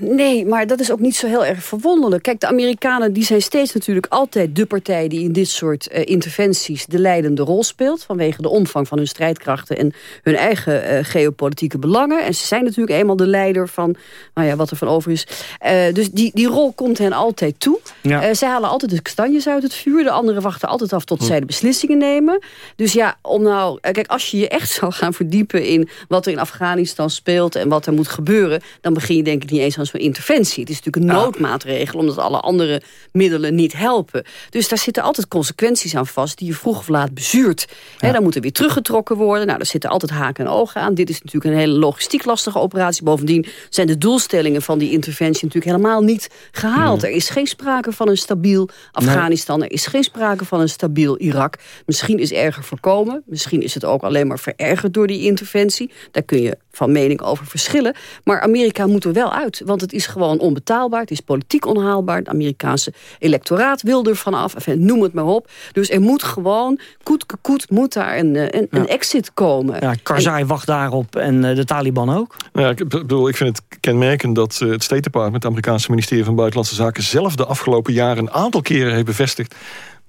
Nee, maar dat is ook niet zo heel erg verwonderlijk. Kijk, de Amerikanen die zijn steeds natuurlijk altijd de partij... die in dit soort eh, interventies de leidende rol speelt... vanwege de omvang van hun strijdkrachten... en hun eigen eh, geopolitieke belangen. En ze zijn natuurlijk eenmaal de leider van nou ja, wat er van over is. Eh, dus die, die rol komt hen altijd toe. Ja. Zij halen altijd de kastanjes uit het vuur. De anderen wachten altijd af tot Hm. zij de beslissingen nemen. Dus ja, om nou... Kijk, als je je echt zou gaan verdiepen in wat er in Afghanistan speelt... en wat er moet gebeuren... dan begin je denk ik niet eens aan zo'n interventie. Het is natuurlijk een noodmaatregel... omdat alle andere middelen niet helpen. Dus daar zitten altijd consequenties aan vast... die je vroeg of laat bezuurt. Dan moet er weer teruggetrokken worden. Nou, daar zitten altijd haken en ogen aan. Dit is natuurlijk een hele logistiek lastige operatie. Bovendien zijn de doelstellingen van die interventie... natuurlijk helemaal niet gehaald. Er is geen sprake van een stabiel Afghanistan. Er is geen sprake van een stabiel Irak. Misschien is erger voorkomen. Misschien is het ook alleen maar verergerd door die interventie. Daar kun je van mening over verschillen. Maar Amerika moet er wel uit. Want Want het is gewoon onbetaalbaar. Het is politiek onhaalbaar. Het Amerikaanse electoraat wil er vanaf. Enfin, noem het maar op. Dus er moet gewoon, koet koet, moet daar een, eh, een, een exit komen. Ja, Karzai wacht daarop en de Taliban ook. Nou ja, ik bedoel, ik vind het kenmerkend dat het State Department... het Amerikaanse ministerie van Buitenlandse Zaken... zelf de afgelopen jaren een aantal keren heeft bevestigd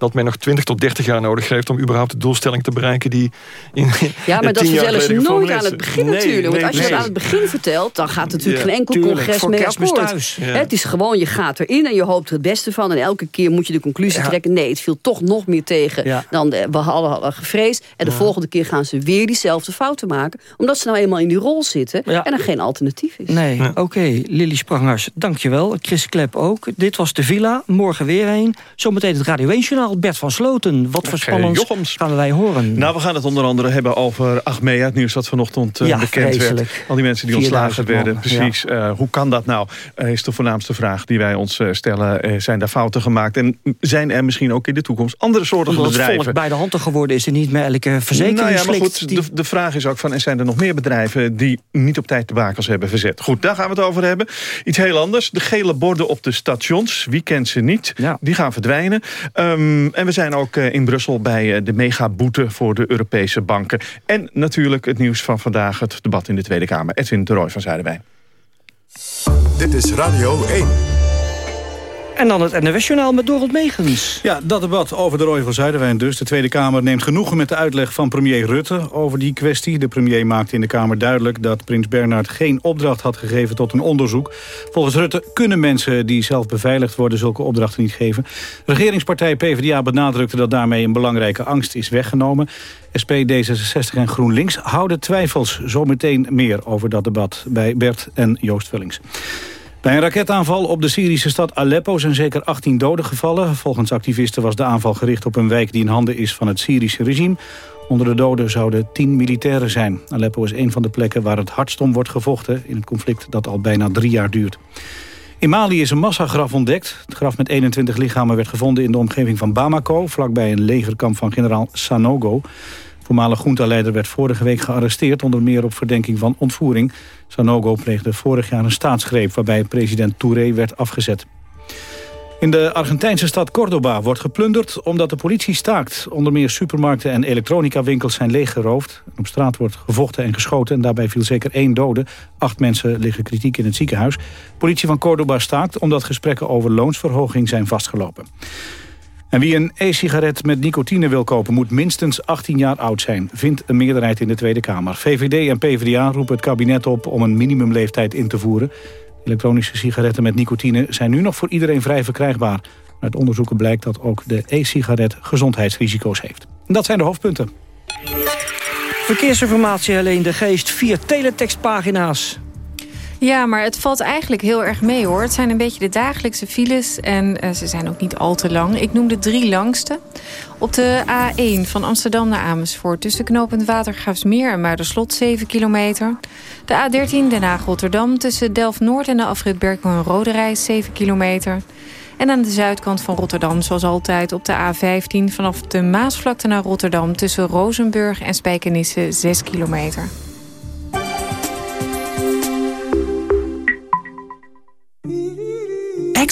dat men nog 20 tot 30 jaar nodig heeft... om überhaupt de doelstelling te bereiken die in Ja, maar dat vertellen ze nooit aan het begin natuurlijk. Want als je dat aan het begin vertelt... dan gaat natuurlijk geen enkel congres mee akkoord. Thuis. Het is gewoon, je gaat erin en je hoopt er het beste van... en elke keer moet je de conclusie trekken... nee, het viel toch nog meer tegen dan we hadden gevreesd. En de volgende keer gaan ze weer diezelfde fouten maken... omdat ze nou eenmaal in die rol zitten en er geen alternatief is. Nee, oké. Okay. Lily Sprangers, dankjewel. Chris Klep ook. Dit was de Villa, morgen weer een. Zometeen het Radio 1 Journaal Bert van Sloten. Wat voor spannend gaan wij horen? Nou, we gaan het onder andere hebben over Achmea. Het nieuws dat vanochtend uh, bekend werd. Al die mensen die ontslagen werden. Precies. Uh, hoe kan dat nou? Uh, is de voornaamste vraag die wij ons stellen. zijn daar fouten gemaakt? En zijn er misschien ook in de toekomst andere soorten Omdat bedrijven? Omdat het bij de handen geworden is en niet meer elke verzekering nou ja, maar goed, die... de, de, vraag is ook van, zijn er nog meer bedrijven... die niet op tijd de bakens hebben verzet? Goed, daar gaan we het over hebben. Iets heel anders. De gele borden op de stations. Wie kent ze niet? Ja. Die gaan verdwijnen. Um, en we zijn ook eh, in Brussel bij eh, de megaboete voor de Europese banken. En natuurlijk het nieuws van vandaag, het debat in de Tweede Kamer. Edwin de Roy van Zuiderwijn. Dit is Radio 1. En dan het NWS-journaal met Dorot Megens. Ja, dat debat over de Roy van Zuiderwijn dus. De Tweede Kamer neemt genoegen met de uitleg van premier Rutte over die kwestie. De premier maakte in de Kamer duidelijk dat prins Bernhard geen opdracht had gegeven tot een onderzoek. Volgens Rutte kunnen mensen die zelf beveiligd worden zulke opdrachten niet geven. Regeringspartij PvdA benadrukte dat daarmee een belangrijke angst is weggenomen. SP, D66 en GroenLinks houden twijfels. Zometeen meer over dat debat bij Bert en Joost Vullings. Bij een raketaanval op de Syrische stad Aleppo zijn zeker 18 doden gevallen. Volgens activisten was de aanval gericht op een wijk die in handen is van het Syrische regime. Onder de doden zouden 10 militairen zijn. Aleppo is een van de plekken waar het hardst om wordt gevochten... in het conflict dat al bijna drie jaar duurt. In Mali is een massagraf ontdekt. Het graf met 21 lichamen werd gevonden in de omgeving van Bamako... vlakbij een legerkamp van generaal Sanogo. Voormalig groentaleider werd vorige week gearresteerd... onder meer op verdenking van ontvoering. Sanogo pleegde vorig jaar een staatsgreep... waarbij president Touré werd afgezet. In de Argentijnse stad Córdoba wordt geplunderd omdat de politie staakt. Onder meer supermarkten en elektronicawinkels zijn leeggeroofd. Op straat wordt gevochten en geschoten en daarbij viel zeker één dode. Acht mensen liggen kritiek in het ziekenhuis. politie van Córdoba staakt omdat gesprekken over loonsverhoging zijn vastgelopen. En wie een e-sigaret met nicotine wil kopen... moet minstens 18 jaar oud zijn, vindt een meerderheid in de Tweede Kamer. VVD en PvdA roepen het kabinet op om een minimumleeftijd in te voeren. Elektronische sigaretten met nicotine zijn nu nog voor iedereen vrij verkrijgbaar. Uit onderzoeken blijkt dat ook de e-sigaret gezondheidsrisico's heeft. Dat zijn de hoofdpunten. Verkeersinformatie alleen de geest, vier teletextpagina's. Ja, maar het valt eigenlijk heel erg mee hoor. Het zijn een beetje de dagelijkse files en uh, ze zijn ook niet al te lang. Ik noem de drie langste. Op de A1 van Amsterdam naar Amersfoort... tussen knooppunt Watergraafsmeer en Muiderslot 7 kilometer. De A13 Den Haag-Rotterdam tussen Delft-Noord en de afrit en Roderijs 7 kilometer. En aan de zuidkant van Rotterdam, zoals altijd, op de A15... vanaf de Maasvlakte naar Rotterdam tussen Rozenburg en Spijkenisse 6 kilometer.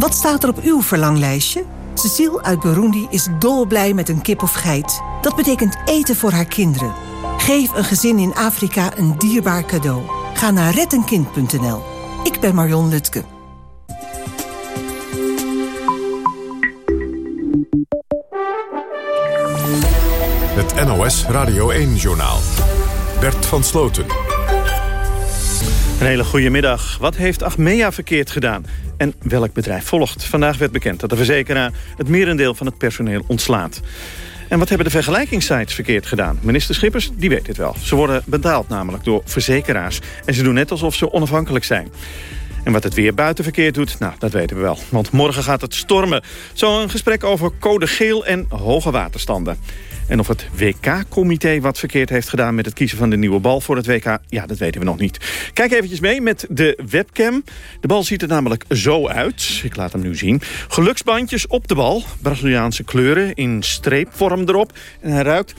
Wat staat er op uw verlanglijstje? Cecile uit Burundi is dolblij met een kip of geit. Dat betekent eten voor haar kinderen. Geef een gezin in Afrika een dierbaar cadeau. Ga naar rettenkind.nl. Ik ben Marion Lutke. Het NOS Radio 1-journaal. Bert van Sloten. Een hele goede middag. Wat heeft Achmea verkeerd gedaan? En welk bedrijf volgt? Vandaag werd bekend dat de verzekeraar het merendeel van het personeel ontslaat. En wat hebben de vergelijkingssites verkeerd gedaan? Minister Schippers, die weet dit wel. Ze worden betaald namelijk door verzekeraars. En ze doen net alsof ze onafhankelijk zijn. En wat het weer buiten verkeerd doet, nou, dat weten we wel. Want morgen gaat het stormen. Zo een gesprek over code geel en hoge waterstanden. En of het WK-comité wat verkeerd heeft gedaan... met het kiezen van de nieuwe bal voor het WK, ja, dat weten we nog niet. Kijk eventjes mee met de webcam. De bal ziet er namelijk zo uit. Ik laat hem nu zien. Geluksbandjes op de bal. Braziliaanse kleuren in streepvorm erop. En hij ruikt...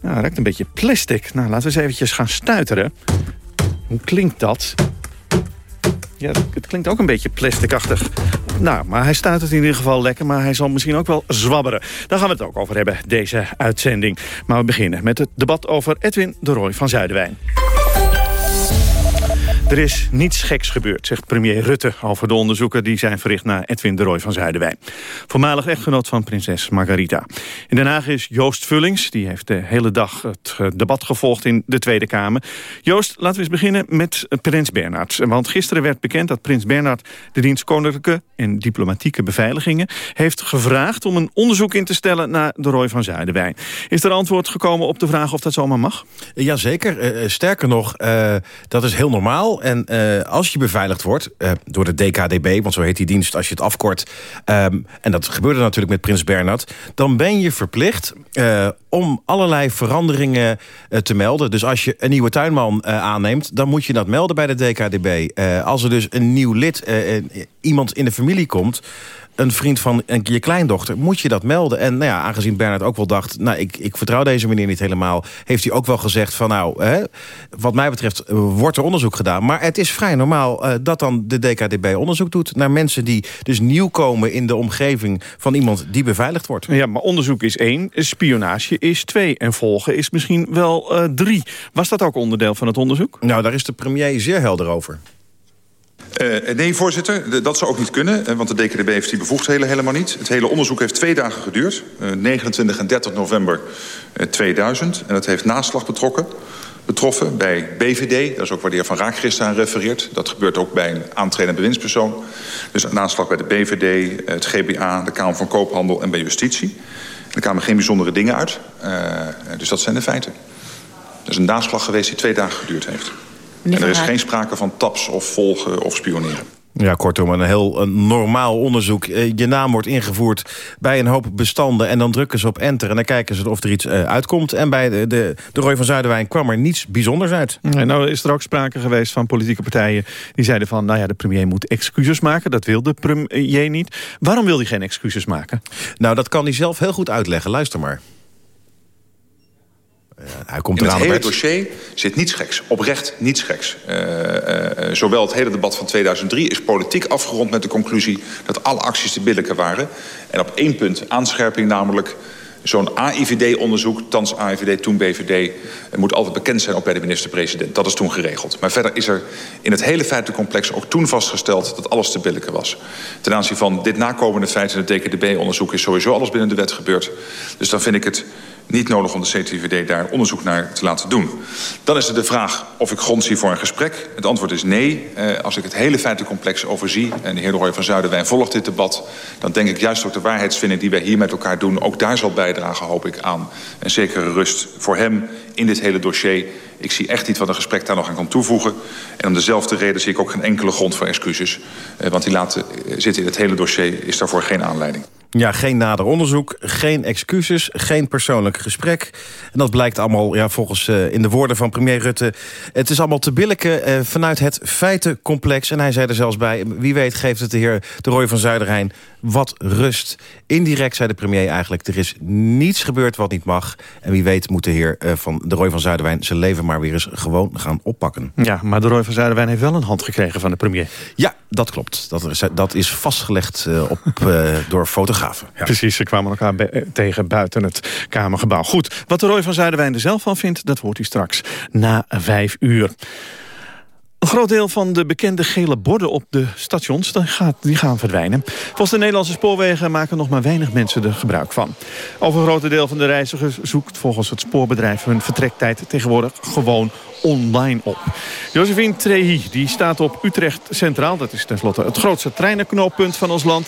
Nou, hij ruikt een beetje plastic. Nou, laten we eens eventjes gaan stuiteren. Hoe klinkt dat? Ja, het klinkt ook een beetje plasticachtig. Nou, maar hij staat het in ieder geval lekker... maar hij zal misschien ook wel zwabberen. Daar gaan we het ook over hebben, deze uitzending. Maar we beginnen met het debat over Edwin de Roy van Zuiderwijn. Er is niets geks gebeurd, zegt premier Rutte over de onderzoeken die zijn verricht naar Edwin de Roy van Zuiderwijn. Voormalig echtgenoot van prinses Margarita. In Den Haag is Joost Vullings, die heeft de hele dag het eh, debat gevolgd in de Tweede Kamer. Joost, laten we eens beginnen met prins Bernhard. Want gisteren werd bekend dat prins Bernhard de dienst Koninklijke en Diplomatieke Beveiligingen heeft gevraagd om een onderzoek in te stellen naar de Roy van Zuiderwijn. Is er antwoord gekomen op de vraag of dat zomaar mag? Jazeker. Uh, sterker nog, dat is heel normaal. En uh, als je beveiligd wordt uh, door de DKDB... want zo heet die dienst als je het afkort... Um, en dat gebeurde natuurlijk met Prins Bernhard... dan ben je verplicht uh, om allerlei veranderingen te melden. Dus als je een nieuwe tuinman aanneemt... dan moet je dat melden bij de DKDB. als er dus een nieuw lid, iemand in de familie komt een vriend van je kleindochter, moet je dat melden. En nou ja, aangezien Bernard ook wel dacht... nou, ik, ik vertrouw deze meneer niet helemaal... heeft hij ook wel gezegd van nou, hè, wat mij betreft wordt er onderzoek gedaan. Maar het is vrij normaal uh, dat dan de DKDB onderzoek doet... naar mensen die dus nieuw komen in de omgeving van iemand die beveiligd wordt. Ja, maar onderzoek is één, spionage is twee... en volgen is misschien wel uh, drie. Was dat ook onderdeel van het onderzoek? Nou, daar is de premier zeer helder over. Uh, nee, voorzitter, dat zou ook niet kunnen, want de DKDB heeft die bevoegdheden helemaal niet. Het hele onderzoek heeft twee dagen geduurd, uh, 29 en 30 november uh, 2000. En dat heeft naslag betrokken, betroffen bij BVD, dat is ook waar de heer Van Raak gisteren aan refereert. Dat gebeurt ook bij een aantredende bewindspersoon. Dus naslag bij de BVD, het GBA, de Kamer van Koophandel en bij Justitie. Er kwamen geen bijzondere dingen uit, dus dat zijn de feiten. Dat is een naslag geweest die twee dagen geduurd heeft. En er is geen sprake van taps of volgen of spioneren. Ja, kortom, een heel een normaal onderzoek. Je naam wordt ingevoerd bij een hoop bestanden... en dan drukken ze op enter en dan kijken ze of er iets uitkomt. En bij de, de, de Roy van Zuiderwijn kwam er niets bijzonders uit. En nou is er ook sprake geweest van politieke partijen... die zeiden van, nou ja, de premier moet excuses maken. Dat wil de premier niet. Waarom wil hij geen excuses maken? Nou, dat kan hij zelf heel goed uitleggen. Luister maar. Hij komt in het hele dossier zit niets geks. Oprecht niets geks. Uh, uh, zowel het hele debat van 2003 is politiek afgerond met de conclusie... dat alle acties te billijke waren. En op één punt aanscherping namelijk... zo'n AIVD-onderzoek, thans AIVD, toen BVD... moet altijd bekend zijn ook bij de minister-president. Dat is toen geregeld. Maar verder is er in het hele feitencomplex ook toen vastgesteld... dat alles te billijke was. Ten aanzien van dit nakomende feit in het DKDB-onderzoek... is sowieso alles binnen de wet gebeurd. Dus dan vind ik het niet nodig om de CTVD daar onderzoek naar te laten doen. Dan is er de vraag of ik grond zie voor een gesprek. Het antwoord is nee. Uh, als ik het hele feitencomplex overzie... en de heer de Roy van Zuiderwijn volgt dit debat... dan denk ik juist ook de waarheidsvinding die wij hier met elkaar doen... ook daar zal bijdragen, hoop ik, aan een zekere rust voor hem in dit hele dossier. Ik zie echt niet wat een gesprek daar nog aan kan toevoegen. En om dezelfde reden zie ik ook geen enkele grond voor excuses. Uh, want die laten uh, zitten in het hele dossier is daarvoor geen aanleiding. Ja, geen nader onderzoek, geen excuses, geen persoonlijk gesprek. En dat blijkt allemaal, ja, volgens uh, in de woorden van premier Rutte... het is allemaal te billijken vanuit het feitencomplex. En hij zei er zelfs bij, wie weet geeft het de heer De Roy van Zuiderheijn wat rust. Indirect zei de premier eigenlijk, er is niets gebeurd wat niet mag. En wie weet moet de heer uh, van De Roy van Zuiderwijn zijn leven maar weer eens gewoon gaan oppakken. Ja, maar De Roy van Zuiderwijn heeft wel een hand gekregen van de premier. Ja, dat klopt. Dat is, dat is vastgelegd op, door fotografen. Ja. Precies, ze kwamen elkaar tegen buiten het Kamergebouw. Goed, wat de Roy van Zuiderwijn er zelf van vindt... dat hoort u straks na vijf uur. Een groot deel van de bekende gele borden op de stations die, gaan verdwijnen. Volgens de Nederlandse spoorwegen maken nog maar weinig mensen er gebruik van. Over een groot deel van de reizigers zoekt volgens het spoorbedrijf... hun vertrektijd tegenwoordig gewoon online op. Josephine Trehi die staat op Utrecht Centraal. Dat is tenslotte het grootste treinenknooppunt van ons land.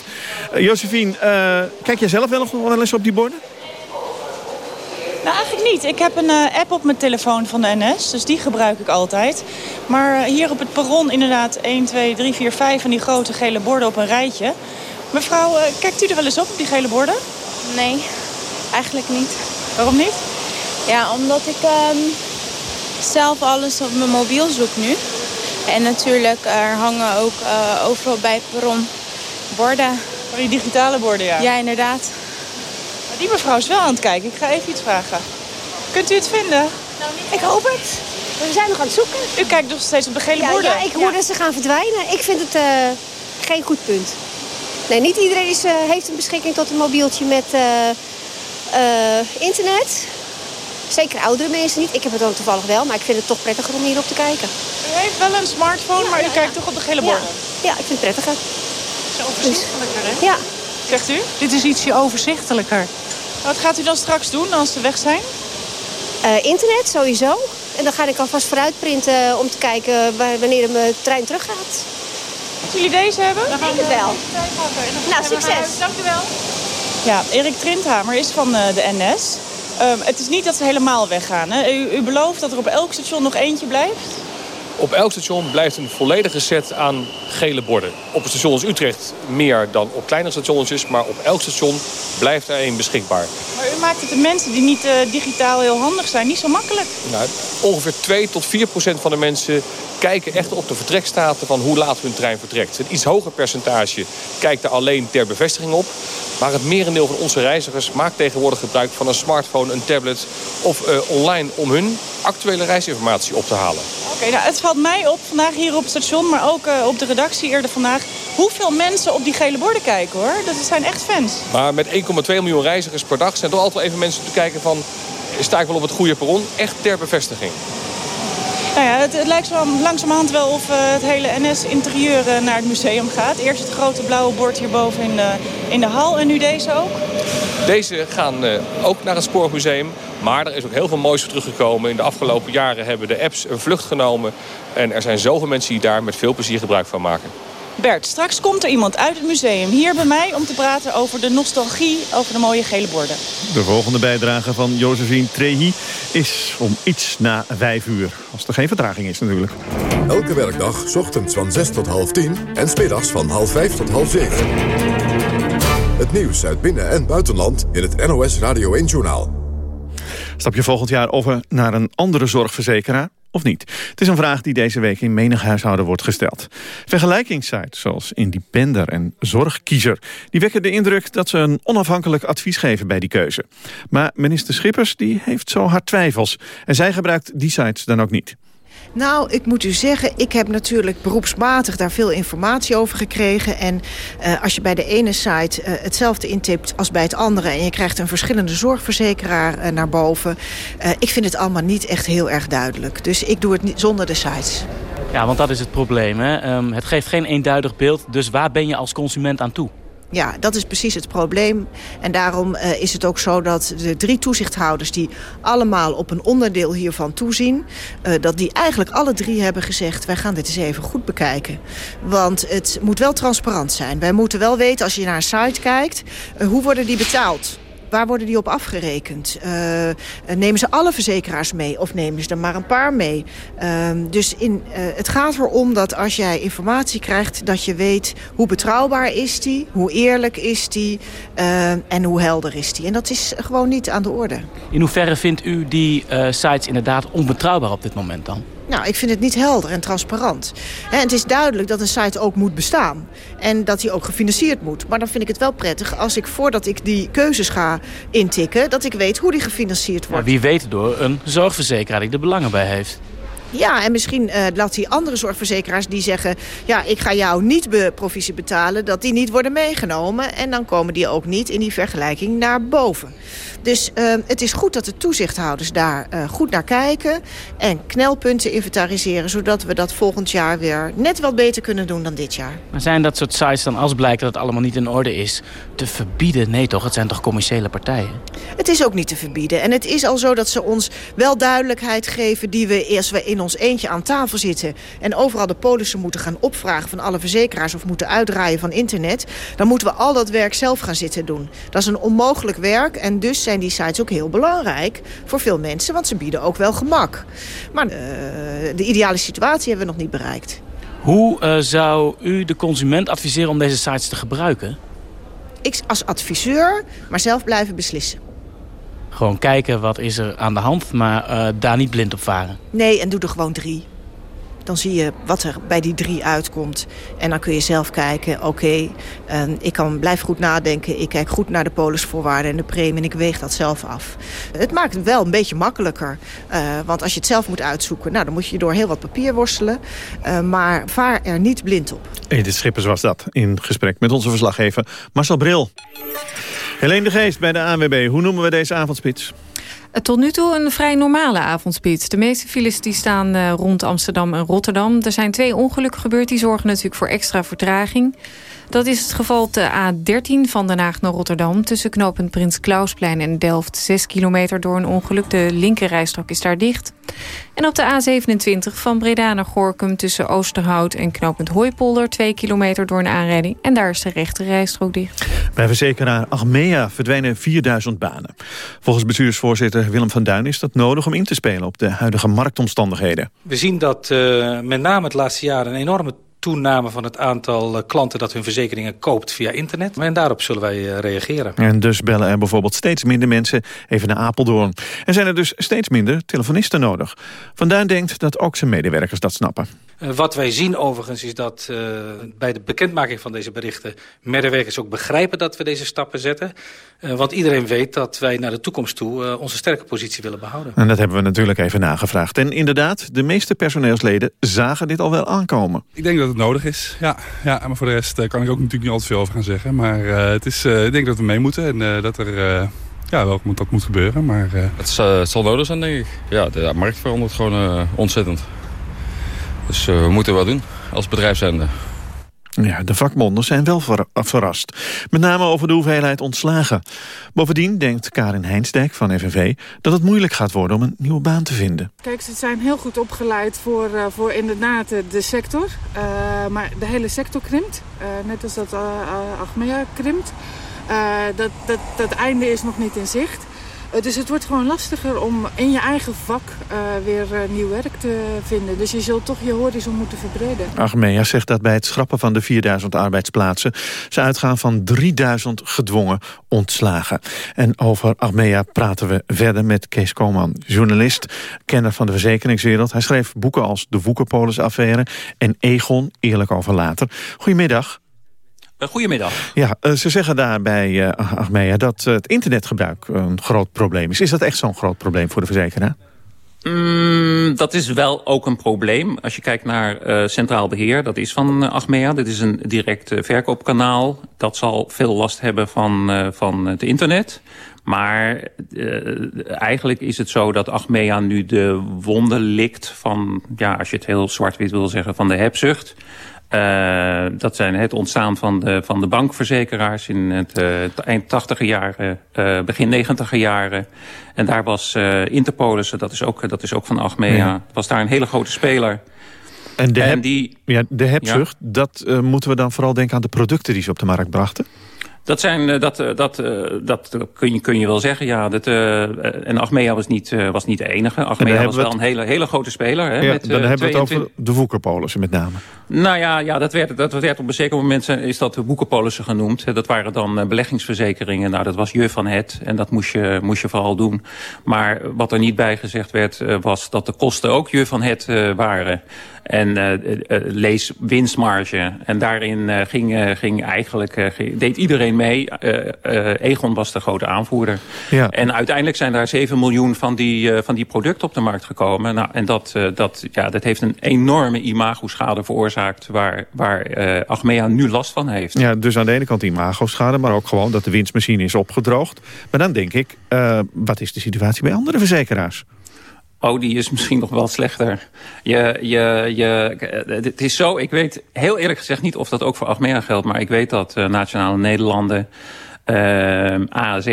Uh, Josephine, uh, kijk jij zelf wel wel eens op die borden? Nou, eigenlijk niet. Ik heb een uh, app op mijn telefoon van de NS, dus die gebruik ik altijd. Maar hier op het perron inderdaad 1, 2, 3, 4, 5 van die grote gele borden op een rijtje. Mevrouw, uh, kijkt u er wel eens op, op die gele borden? Nee, eigenlijk niet. Waarom niet? Ja, omdat ik um, zelf alles op mijn mobiel zoek nu. En natuurlijk, er hangen ook uh, overal bij het perron borden. Oh, die digitale borden, ja? Ja, inderdaad. Die mevrouw is wel aan het kijken. Ik ga even iets vragen. Kunt u het vinden? Nou, ik hoop het. We zijn nog aan het zoeken. U kijkt nog steeds op de gele ja, borden? Ja, ik hoor dat ze gaan verdwijnen. Ik vind het uh, geen goed punt. Nee, niet iedereen is, uh, heeft een beschikking tot een mobieltje met uh, internet. Zeker oudere mensen niet. Ik heb het dan toevallig wel, maar ik vind het toch prettiger om hierop te kijken. U heeft wel een smartphone, ja, maar u ja, kijkt toch op de gele borden? Ja, ik vind het prettiger. Zo overzichtelijker, hè? Ja. Zegt u? Dit is ietsje overzichtelijker. Wat gaat u dan straks doen als ze weg zijn? Uh, internet, sowieso. En dan ga ik alvast vooruit printen om te kijken wanneer mijn trein teruggaat. Moeten jullie deze hebben? Dan gaan we het wel. Nou, succes. Dank u wel. Ja, Erik Trindhamer is van uh, de NS. Um, het is niet dat ze helemaal weggaan. Hè? U, u belooft dat er op elk station nog eentje blijft? Op elk station blijft een volledige set aan gele borden. Op het station als Utrecht meer dan op kleinere stationnetjes... maar op elk station blijft er één beschikbaar. Maakt het de mensen die niet uh, digitaal heel handig zijn niet zo makkelijk. Nou, ongeveer 2 tot 4 procent van de mensen kijken echt op de vertrekstaten... van hoe laat hun trein vertrekt. Een iets hoger percentage kijkt er alleen ter bevestiging op. Maar het merendeel van onze reizigers maakt tegenwoordig gebruik van een smartphone, een tablet... of uh, online om hun actuele reisinformatie op te halen. Oké, okay, nou, het valt mij op vandaag hier op het station, maar ook uh, op de redactie eerder vandaag... hoeveel mensen op die gele borden kijken, hoor. Dat zijn echt fans. Maar met 1,2 miljoen reizigers per dag zijn toch wel even mensen te kijken van... sta ik wel op het goede perron? Echt ter bevestiging. Nou ja, het, het lijkt zo langzamerhand wel of uh, het hele NS-interieur uh, naar het museum gaat. Eerst het grote blauwe bord hierboven in de, in de hal en nu deze ook. Deze gaan uh, ook naar het spoormuseum. Maar er is ook heel veel moois voor teruggekomen. In de afgelopen jaren hebben de apps een vlucht genomen. En er zijn zoveel mensen die daar met veel plezier gebruik van maken. Bert, straks komt er iemand uit het museum hier bij mij... om te praten over de nostalgie over de mooie gele borden. De volgende bijdrage van Josephine Trehi is om iets na vijf uur. Als er geen vertraging is natuurlijk. Elke werkdag, ochtends van 6 tot half 10 en smiddags van half 5 tot half 7. Het nieuws uit binnen- en buitenland in het NOS Radio 1-journaal. Stap je volgend jaar over naar een andere zorgverzekeraar? Of niet? Het is een vraag die deze week in menig huishouden wordt gesteld. Vergelijkingssites zoals Independer en Zorgkiezer... die wekken de indruk dat ze een onafhankelijk advies geven bij die keuze. Maar minister Schippers die heeft zo hard twijfels. En zij gebruikt die sites dan ook niet. Nou, ik moet u zeggen, ik heb natuurlijk beroepsmatig daar veel informatie over gekregen. En uh, als je bij de ene site uh, hetzelfde intipt als bij het andere... en je krijgt een verschillende zorgverzekeraar uh, naar boven... ik vind het allemaal niet echt heel erg duidelijk. Dus ik doe het niet zonder de sites. Ja, want dat is het probleem. Hè? Um, het geeft geen eenduidig beeld, dus waar ben je als consument aan toe? Ja, dat is precies het probleem. En daarom uh, is het ook zo dat de drie toezichthouders... die allemaal op een onderdeel hiervan toezien... Uh, dat die eigenlijk alle drie hebben gezegd... wij gaan dit eens even goed bekijken. Want het moet wel transparant zijn. Wij moeten wel weten, als je naar een site kijkt... Uh, hoe worden die betaald? Waar worden die op afgerekend? Uh, nemen ze alle verzekeraars mee of nemen ze er maar een paar mee? Uh, dus in, uh, het gaat erom dat als jij informatie krijgt... dat je weet hoe betrouwbaar is die, hoe eerlijk is die... en hoe helder is die. En dat is gewoon niet aan de orde. In hoeverre vindt u die sites inderdaad onbetrouwbaar op dit moment dan? Nou, ik vind het niet helder en transparant. Het is duidelijk dat een site ook moet bestaan. En dat die ook gefinancierd moet. Maar dan vind ik het wel prettig als ik voordat ik die keuzes ga intikken... dat ik weet hoe die gefinancierd wordt. Maar wie weet door een zorgverzekeraar die er belangen bij heeft. Ja, en misschien uh, laat die andere zorgverzekeraars die zeggen... ja, ik ga jou niet be provisie betalen, dat die niet worden meegenomen. En dan komen die ook niet in die vergelijking naar boven. Dus uh, het is goed dat de toezichthouders daar uh, goed naar kijken... en knelpunten inventariseren... zodat we dat volgend jaar weer net wat beter kunnen doen dan dit jaar. Maar zijn dat soort sites dan, als blijkt dat het allemaal niet in orde is... te verbieden? Nee toch, het zijn toch commerciële partijen? Het is ook niet te verbieden. En het is al zo dat ze ons wel duidelijkheid geven... die we eerst we in in ons eentje aan tafel zitten... en overal de polissen moeten gaan opvragen van alle verzekeraars... of moeten uitdraaien van internet... dan moeten we al dat werk zelf gaan zitten doen. Dat is een onmogelijk werk en dus zijn die sites ook heel belangrijk... voor veel mensen, want ze bieden ook wel gemak. Maar uh, de ideale situatie hebben we nog niet bereikt. Hoe uh, zou u de consument adviseren om deze sites te gebruiken? Ik als adviseur, maar zelf blijven beslissen. Gewoon kijken wat is er aan de hand, maar uh, daar niet blind op varen. Nee, en doe er gewoon drie. Dan zie je wat er bij die drie uitkomt. En dan kun je zelf kijken, oké, uh, ik kan blijf goed nadenken. Ik kijk goed naar de polisvoorwaarden en de premie en ik weeg dat zelf af. Het maakt het wel een beetje makkelijker. Uh, want als je het zelf moet uitzoeken, nou, dan moet je door heel wat papier worstelen. Uh, maar vaar er niet blind op. Edith Schippers was dat in gesprek met onze verslaggever Marcel Bril. Helene de Geest bij de ANWB. Hoe noemen we deze avondspits? Tot nu toe een vrij normale avondspits. De meeste files die staan uh, rond Amsterdam en Rotterdam. Er zijn twee ongelukken gebeurd. Die zorgen natuurlijk voor extra vertraging. Dat is het geval op de A13 van Den Haag naar Rotterdam... tussen knooppunt Prins Klausplein en Delft. 6 kilometer door een ongeluk. De linkerrijstrook is daar dicht. En op de A27 van Breda naar Gorkum... tussen Oosterhout en knooppunt Hooipolder... 2 kilometer door een aanrijding. En daar is de rechterrijstrook dicht. Bij verzekeraar Achmea verdwijnen 4000 banen. Volgens bestuursvoorzitter Willem van Duin is dat nodig... om in te spelen op de huidige marktomstandigheden. We zien dat uh, met name het laatste jaar... een enorme toename van het aantal eh, klanten dat hun verzekeringen koopt via internet. En daarop zullen wij eh, reageren. En dus bellen er bijvoorbeeld steeds minder mensen even naar Apeldoorn. En zijn er dus steeds minder telefonisten nodig. Van Duin denkt dat ook zijn medewerkers dat snappen. Uh, wat wij zien overigens is dat uh, bij de bekendmaking van deze berichten... medewerkers ook begrijpen dat we deze stappen zetten. Uh, want iedereen weet dat wij naar de toekomst toe onze sterke positie willen behouden. En dat hebben we natuurlijk even nagevraagd. En inderdaad, de meeste personeelsleden zagen dit al wel aankomen. Ik denk dat het nodig is, ja. ja maar voor de rest kan ik ook natuurlijk niet al te veel over gaan zeggen. Maar het is, ik denk dat we mee moeten en dat er... ja, wel, dat moet gebeuren, maar... Het, zal nodig zijn, denk ik. Ja, de, markt verandert gewoon ontzettend. Dus we moeten wel doen als bedrijfszender. Ja, de vakbonden zijn wel ver verrast. Met name over de hoeveelheid ontslagen. Bovendien denkt Karin Heinsdijk van FNV dat het moeilijk gaat worden om een nieuwe baan te vinden. Kijk, ze zijn heel goed opgeleid voor, uh, voor inderdaad de sector. Uh, maar de hele sector krimpt. Net als dat Achmea krimpt. dat, dat, dat einde is nog niet in zicht. Dus het wordt gewoon lastiger om in je eigen vak uh, weer uh, nieuw werk te vinden. Dus je zult toch je horizon moeten verbreden. Achmea zegt dat bij het schrappen van de 4000 arbeidsplaatsen... ze uitgaan van 3000 gedwongen ontslagen. En over Achmea praten we verder met Kees Koman, journalist... kenner van de verzekeringswereld. Hij schreef boeken als De Woekerpolis-affaire en Egon, eerlijk over later. Goedemiddag. Goedemiddag. Ja, ze zeggen daar bij uh, Achmea dat het internetgebruik een groot probleem is. Is dat echt zo'n groot probleem voor de verzekeraar? Mm, dat is wel ook een probleem. Als je kijkt naar uh, Centraal Beheer, dat is van uh, Achmea. Dit is een direct uh, verkoopkanaal. Dat zal veel last hebben van, van het internet. Maar eigenlijk is het zo dat Achmea nu de wonden likt van... ja, als je het heel zwart-wit wil zeggen, van de hebzucht. Uh, dat zijn het ontstaan van de, van de bankverzekeraars in het uh, eind 80 jaren, uh, begin 90er jaren. En daar was Interpolis, dat is ook, dat is ook van Achmea, ja. was daar een hele grote speler. En de, en heb, die, ja, de hebzucht, ja. dat moeten we dan vooral denken aan de producten die ze op de markt brachten? Dat, zijn, dat, dat, dat kun, je, kun je wel zeggen, ja. Dat, uh, en Achmea was niet, was niet de enige. Achmea was wel het... een hele, hele grote speler. Hè, ja, met, dan hebben we het over de woekerpolissen met name. Nou ja, ja dat, werd, dat werd op een zeker moment is dat de woekerpolissen genoemd. Dat waren dan beleggingsverzekeringen. Nou, dat was je van het en dat moest je, moest je vooral doen. Maar wat er niet bij gezegd werd, was dat de kosten ook je van het waren. En uh, lees winstmarge. En daarin ging, ging eigenlijk, deed iedereen mee. Egon was de grote aanvoerder. Ja. En uiteindelijk zijn daar 7 miljoen van die, van die producten op de markt gekomen. Nou, en dat, dat, ja, dat heeft een enorme imago-schade veroorzaakt... waar, waar Achmea nu last van heeft. Ja, dus aan de ene kant imago-schade... maar ook gewoon dat de winstmachine is opgedroogd. Maar dan denk ik, wat is de situatie bij andere verzekeraars? Oh, die is misschien nog wel slechter. Je, je, je, het is zo, ik weet heel eerlijk gezegd niet of dat ook voor Achmea geldt... maar ik weet dat uh, Nationale Nederlanden, uh, ASR,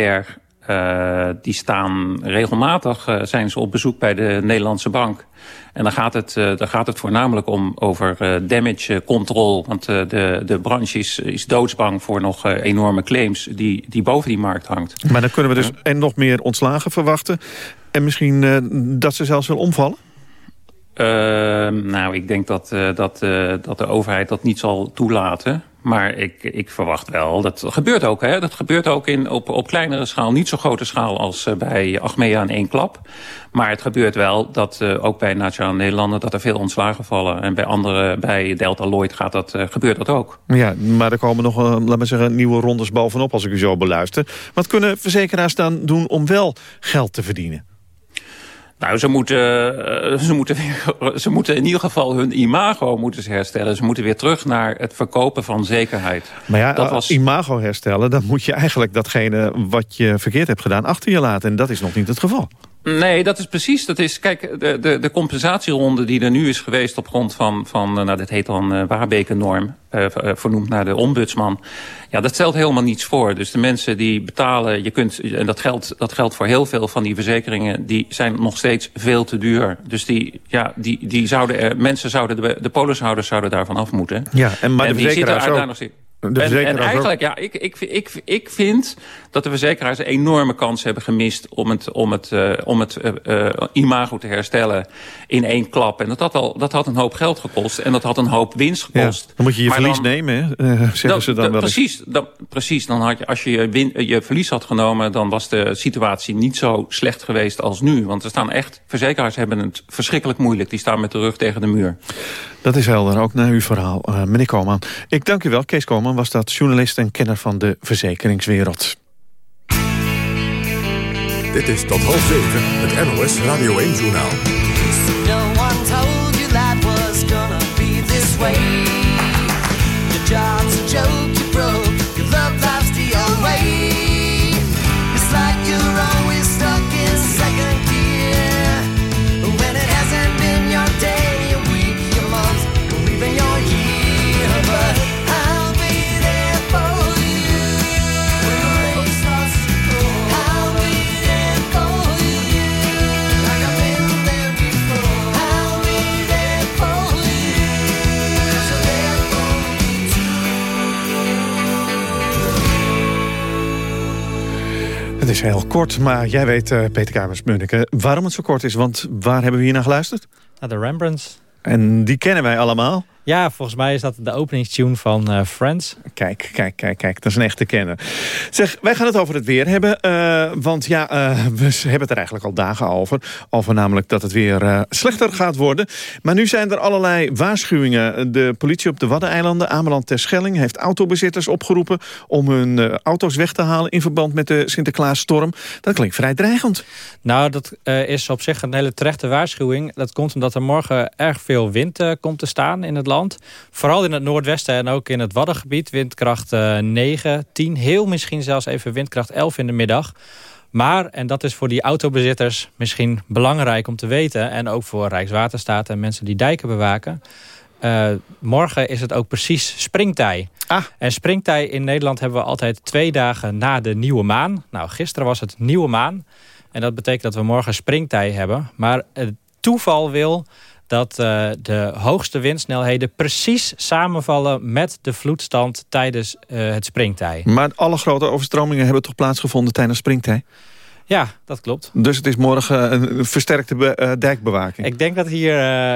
uh, die staan regelmatig, zijn ze op bezoek bij de Nederlandse Bank. En dan gaat het, dan gaat het voornamelijk om over damage control. Want de, de branche is, is doodsbang voor nog enorme claims die, die boven die markt hangt. Maar dan kunnen we dus en nog meer ontslagen verwachten. En misschien dat ze zelfs wel omvallen? Ehm, nou, ik denk dat, uh, dat, uh, dat de overheid dat niet zal toelaten. Maar ik, ik verwacht wel, dat gebeurt ook. Hè? Dat gebeurt ook in, op, op kleinere schaal, niet zo grote schaal als bij Achmea in één klap. Maar het gebeurt wel dat ook bij Nationale Nederlanden dat er veel ontslagen vallen. En bij andere, bij Delta Lloyd gaat dat, gebeurt dat ook. Ja, maar er komen nog, laat maar zeggen, nieuwe rondes bovenop als ik u zo beluister. Wat kunnen verzekeraars dan doen om wel geld te verdienen? Nou, ze moeten, eh, ze, moeten weer, ze moeten in ieder geval hun imago moeten ze herstellen. Ze moeten weer terug naar het verkopen van zekerheid. Maar ja, dat was... imago herstellen, dan moet je eigenlijk datgene wat je verkeerd hebt gedaan achter je laten. En dat is nog niet het geval. Nee, dat is precies. Dat is, kijk, de, de, de compensatieronde die er nu is geweest op grond van, van eh, nou, dit heet dan uh, Waarbekennorm, uh, vernoemd naar de ombudsman. Ja, dat stelt helemaal niets voor. Dus de mensen die betalen, je kunt, en dat geldt, dat geldt voor heel veel van die verzekeringen, die zijn nog steeds veel te duur. Dus die, ja, die, die zouden er, mensen zouden, de, de polishouders zouden daarvan af moeten. Ja, en maar de verzekeraars ook. Daar nog steeds. En, en, eigenlijk, ja, ik, ik, ik, ik vind dat de verzekeraars een enorme kans hebben gemist... om het, om het, uh, om het uh, imago te herstellen in één klap. En dat had, al, dat had een hoop geld gekost en dat had een hoop winst gekost. Ja, dan moet je je verlies nemen, hè? zeggen dan, ze dan wel precies, dan, precies, dan had je, als je je, win, je verlies had genomen... dan was de situatie niet zo slecht geweest als nu. Want er staan echt, verzekeraars hebben het verschrikkelijk moeilijk. Die staan met de rug tegen de muur. Dat is helder, ook naar uw verhaal, uh, meneer Koolman. Ik dank u wel. Kees Koolman was dat journalist en kenner van de verzekeringswereld. Dit is tot half zeven, het NOS Radio 1-journaal. No one told you that was gonna be this way. Heel kort, maar jij weet, uh, Peter Kamers-Munneke... waarom het zo kort is, want waar hebben we hier naar geluisterd? Naar de Rembrandts. En die kennen wij allemaal. Ja, volgens mij is dat de openingstune van uh, Friends. Kijk, kijk, kijk, kijk. Dat is een echte kenner. Zeg, wij gaan het over het weer hebben. Uh, want ja, uh, we hebben het er eigenlijk al dagen over. Over namelijk dat het weer slechter gaat worden. Maar nu zijn er allerlei waarschuwingen. De politie op de Waddeneilanden, Ameland Terschelling... heeft autobezitters opgeroepen om hun auto's weg te halen... in verband met de Sinterklaasstorm. Dat klinkt vrij dreigend. Nou, dat is op zich een hele terechte waarschuwing. Dat komt omdat er morgen erg veel wind komt te staan in het land. Vooral in het noordwesten en ook in het Waddengebied. Windkracht uh, 9, 10, heel misschien zelfs even windkracht 11 in de middag. Maar, en dat is voor die autobezitters misschien belangrijk om te weten... en ook voor Rijkswaterstaat en mensen die dijken bewaken... Uh, morgen is het ook precies springtij. Ah. En springtij in Nederland hebben we altijd twee dagen na de nieuwe maan. Nou, gisteren was het nieuwe maan. En dat betekent dat we morgen springtij hebben. Maar het toeval wil dat uh, de hoogste windsnelheden precies samenvallen met de vloedstand tijdens uh, het springtij. Maar alle grote overstromingen hebben toch plaatsgevonden tijdens springtij? Ja, dat klopt. Dus het is morgen een versterkte uh, dijkbewaking? Ik denk dat hier uh,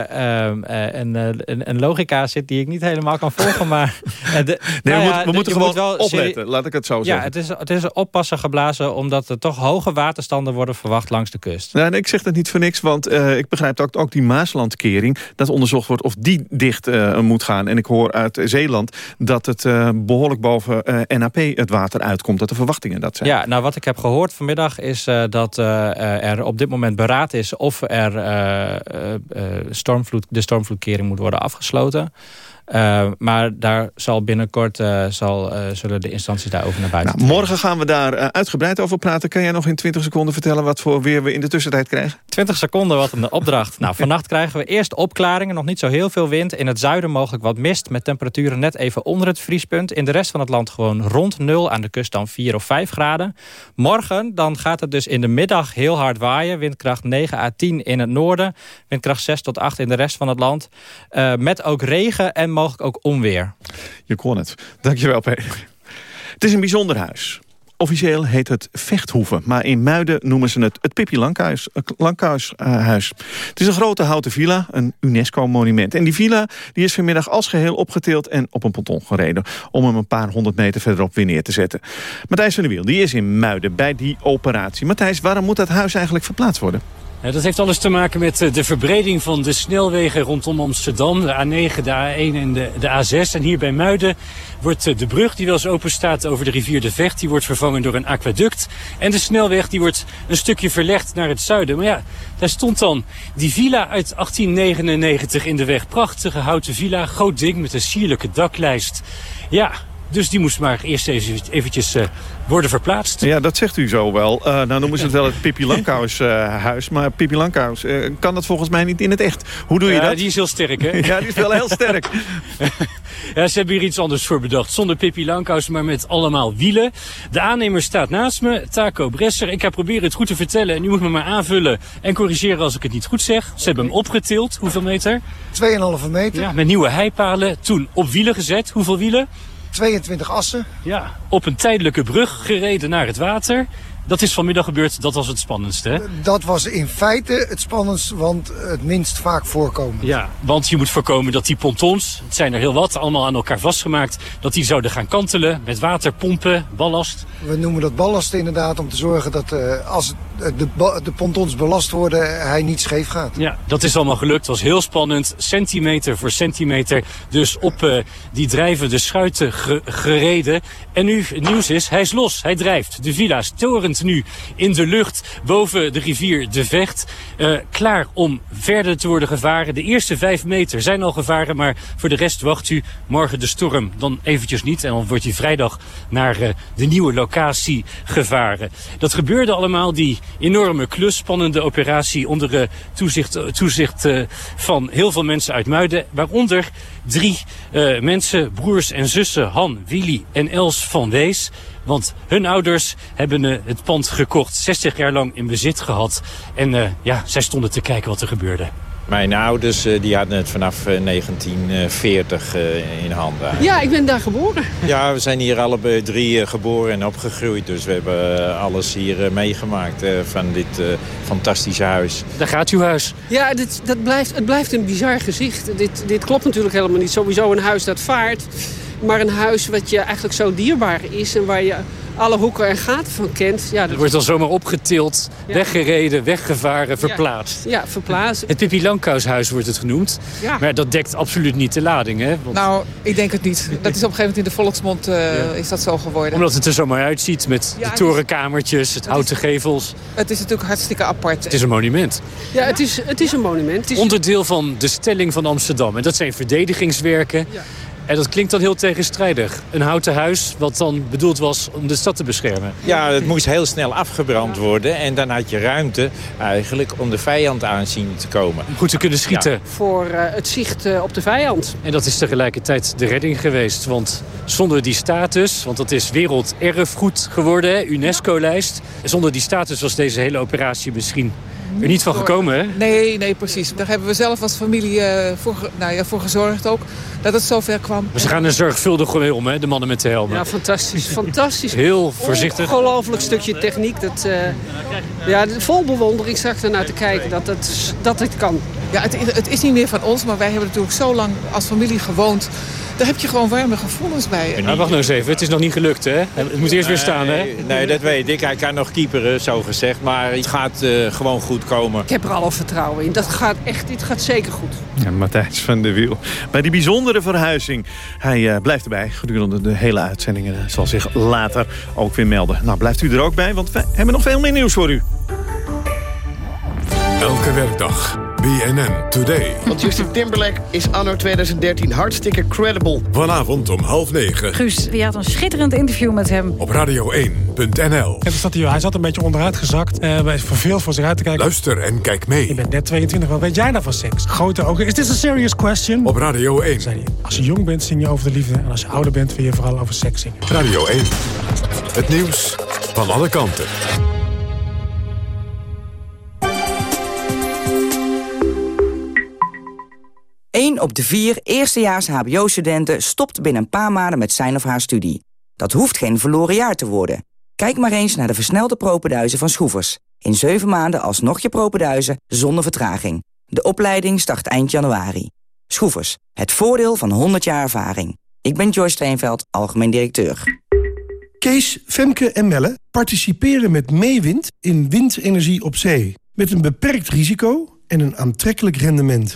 een, een, een, logica zit die ik niet helemaal kan volgen. Maar de, nee, nou ja, we, we moeten gewoon wel opletten, laat ik het zo zeggen. Ja, het is, het is oppassen geblazen omdat er toch hoge waterstanden worden verwacht langs de kust. Nou, ik zeg dat niet voor niks, want ik begrijp dat ook die Maaslandkering... dat onderzocht wordt of die dicht moet gaan. En ik hoor uit Zeeland dat het behoorlijk boven NAP het water uitkomt. Dat de verwachtingen dat zijn. Ja, nou wat ik heb gehoord vanmiddag is uh, dat uh, er op dit moment beraad is... of er stormvloed, de stormvloedkering moet worden afgesloten. Maar daar zal binnenkort zal, zullen de instanties daarover naar buiten nou, Morgen gaan we daar uitgebreid over praten. Kan jij nog in 20 seconden vertellen wat voor weer we in de tussentijd krijgen? 20 seconden, wat een opdracht. nou, vannacht krijgen we eerst opklaringen, nog niet zo heel veel wind. In het zuiden mogelijk wat mist, met temperaturen net even onder het vriespunt. In de rest van het land gewoon rond nul, aan de kust dan 4 of 5 graden. Morgen dan gaat het dus in de middag heel hard waaien. Windkracht 9 à 10 in het noorden. Windkracht 6 tot 8 in de rest van het land. Uh, met ook regen en mogelijk ook onweer. Je kon het. Dankjewel, Peter. Het is een bijzonder huis. Officieel heet het Vechthoeven, maar in Muiden noemen ze het het Pippi Lankhuis, Lankhuishuis. het is een grote houten villa, een UNESCO-monument. En die villa die is vanmiddag als geheel opgetild en op een ponton gereden... om hem een paar honderd meter verderop weer neer te zetten. Matthijs van der Wiel die is in Muiden bij die operatie. Matthijs, waarom moet dat huis eigenlijk verplaatst worden? Dat heeft alles te maken met eh, de verbreding van de snelwegen rondom Amsterdam. De A9, de A1 en de, de A6. En hier bij Muiden wordt eh, de brug die wel eens open staat over de rivier de Vecht... die wordt vervangen door een aquaduct. En de snelweg die wordt een stukje verlegd naar het zuiden. Maar ja, daar stond dan die villa uit 1899 in de weg. Prachtige houten villa, groot ding met een sierlijke daklijst. Ja, dus die moest maar eerst eventjes uh, worden verplaatst. Ja, dat zegt u zo wel. Uh, nou noemen ze het wel het Pippi Lankhuis uh, huis. Maar Pippi Lankhuis kan dat volgens mij niet in het echt. Hoe doe je ja, dat? die is heel sterk, hè? ja, die is wel heel sterk. ja, ze hebben hier iets anders voor bedacht. Zonder Pippi Lankhuis, maar met allemaal wielen. De aannemer staat naast me, Taco Bresser. Ik ga proberen het goed te vertellen en u moet me maar aanvullen en corrigeren als ik het niet goed zeg. Ze hebben hem opgetild. Hoeveel meter? 2,5 meter. Ja, met nieuwe heipalen. Toen op wielen gezet. Hoeveel wielen? 22 assen. Ja, op een tijdelijke brug gereden naar het water. Dat is vanmiddag gebeurd, dat was het spannendste. Hè? Dat was in feite het spannendste, want het minst vaak voorkomen. Ja, want je moet voorkomen dat die pontons, het zijn er heel wat, allemaal aan elkaar vastgemaakt, dat die zouden gaan kantelen met water, pompen, ballast. We noemen dat ballast inderdaad om te zorgen dat uh, als de, de pontons belast worden, hij niet scheef gaat. Ja, dat is allemaal gelukt. Het was heel spannend, centimeter voor centimeter. Dus op uh, die drijvende schuiten gereden. En nu, het nieuws is, hij is los, hij drijft. De villa's nu in de lucht boven de rivier De Vecht. Uh, klaar om verder te worden gevaren. De eerste vijf meter zijn al gevaren, maar voor de rest wacht u morgen de storm. Dan eventjes niet en dan wordt hij vrijdag naar uh, de nieuwe locatie gevaren. Dat gebeurde allemaal, die enorme klus, spannende operatie onder uh, toezicht, toezicht van heel veel mensen uit Muiden. Waaronder drie mensen, broers en zussen, Han, Willy en Els van Wees. Want hun ouders hebben uh, het pand gekocht, 60 jaar lang in bezit gehad. En uh, ja, zij stonden te kijken wat er gebeurde. Mijn ouders uh, die hadden het vanaf 1940 in handen. Ja, ik ben daar geboren. Ja, we zijn hier allebei drie geboren en opgegroeid. Dus we hebben alles hier meegemaakt van dit fantastische huis. Daar gaat uw huis. Ja, dit, dat blijft, het blijft een bizar gezicht. Dit, dit klopt natuurlijk helemaal niet. Sowieso een huis dat vaart maar een huis wat je eigenlijk zo dierbaar is... en waar je alle hoeken en gaten van kent. Ja, dat... wordt dan zomaar opgetild, weggereden, weggevaren, verplaatst. Ja, verplaatst. Het Pippi Lankhuishuis wordt het genoemd. Ja. Maar dat dekt absoluut niet de lading, hè? Want... Nou, ik denk het niet. Dat is op een gegeven moment in de volksmond uh, is dat zo geworden. Omdat het er zomaar uitziet met de torenkamertjes, het, houten gevels. Het is natuurlijk hartstikke apart. Het is een monument. Ja, het is, het is een monument. Het is... Onderdeel van de stelling van Amsterdam. En dat zijn verdedigingswerken. En dat klinkt dan heel tegenstrijdig. Een houten huis wat dan bedoeld was om de stad te beschermen. Ja, het moest heel snel afgebrand worden. En dan had je ruimte eigenlijk om de vijand aanzien te komen. Goed te kunnen schieten. Voor uh, het zicht uh, op de vijand. En dat is tegelijkertijd de redding geweest. Want zonder die status, want dat is werelderfgoed geworden, UNESCO-lijst. Zonder die status was deze hele operatie misschien er niet van gekomen, hè? Nee, nee, precies. Daar hebben we zelf als familie uh, voor, nou ja, voor gezorgd ook. Dat het zover kwam. Maar ze gaan er zorgvuldig mee om, hè? De mannen met de helmen. Ja, fantastisch. fantastisch. Heel voorzichtig. Ongelooflijk stukje techniek. Dat, uh, ja, vol bewondering zag er naar te kijken dat het, dat het kan. Ja, het, het is niet meer van ons, maar wij hebben natuurlijk zo lang als familie gewoond daar heb je gewoon warme gevoelens bij. wacht nou eens even, het is nog niet gelukt, hè? Het moet eerst weer staan, hè? Nee, dat weet ik. Hij kan nog keeperen, zo gezegd. Maar het gaat uh, gewoon goed komen. Ik heb er al vertrouwen in. Dat gaat echt, dit gaat zeker goed. Ja, Matthijs van der Wiel. Bij die bijzondere verhuizing. Hij uh, blijft erbij gedurende de hele uitzendingen. Zal zich later ook weer melden. Nou, blijft u er ook bij, want we hebben nog veel meer nieuws voor u. Elke werkdag BNN Today. Want Justin Timberlake is anno 2013 hartstikke credible. Vanavond om half negen. Guus, je had een schitterend interview met hem. Op radio1.nl. En zat hij, hij zat een beetje onderuit gezakt. Uh, verveeld voor zich uit te kijken. Luister en kijk mee. Je bent net 22, wat weet jij nou van seks? Grote ogen. Is dit een serious question? Op Radio 1. Zei hij, als je jong bent, zing je over de liefde. En als je ouder bent, wil je vooral over seks zingen. Radio 1. Het nieuws van alle kanten. Eén op de vier eerstejaars hbo-studenten stopt binnen een paar maanden met zijn of haar studie. Dat hoeft geen verloren jaar te worden. Kijk maar eens naar de versnelde propenduizen van Schroevers. In 7 maanden alsnog je propenduizen zonder vertraging. De opleiding start eind januari. Schroevers, het voordeel van 100 jaar ervaring. Ik ben Joyce Steenveld, algemeen directeur. Kees, Femke en Melle participeren met Meewind in windenergie op zee. Met een beperkt risico en een aantrekkelijk rendement.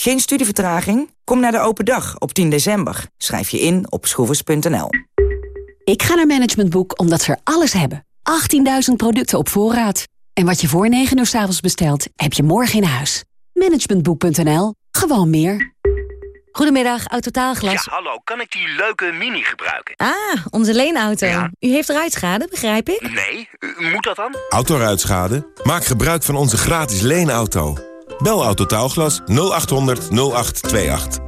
Geen studievertraging? Kom naar de open dag op 10 december. Schrijf je in op schroevers.nl. Ik ga naar Management Boek omdat ze er alles hebben. 18.000 producten op voorraad. En wat je voor 9 uur s avonds bestelt, heb je morgen in huis. Managementboek.nl. Gewoon meer. Goedemiddag, Autotaalglas. Ja, hallo. Kan ik die leuke Mini gebruiken? Ah, onze leenauto. Ja. U heeft ruitschade, begrijp ik? Nee, moet dat dan? Autoruitschade? Maak gebruik van onze gratis leenauto. Bel Autotaalglas 0800 0828.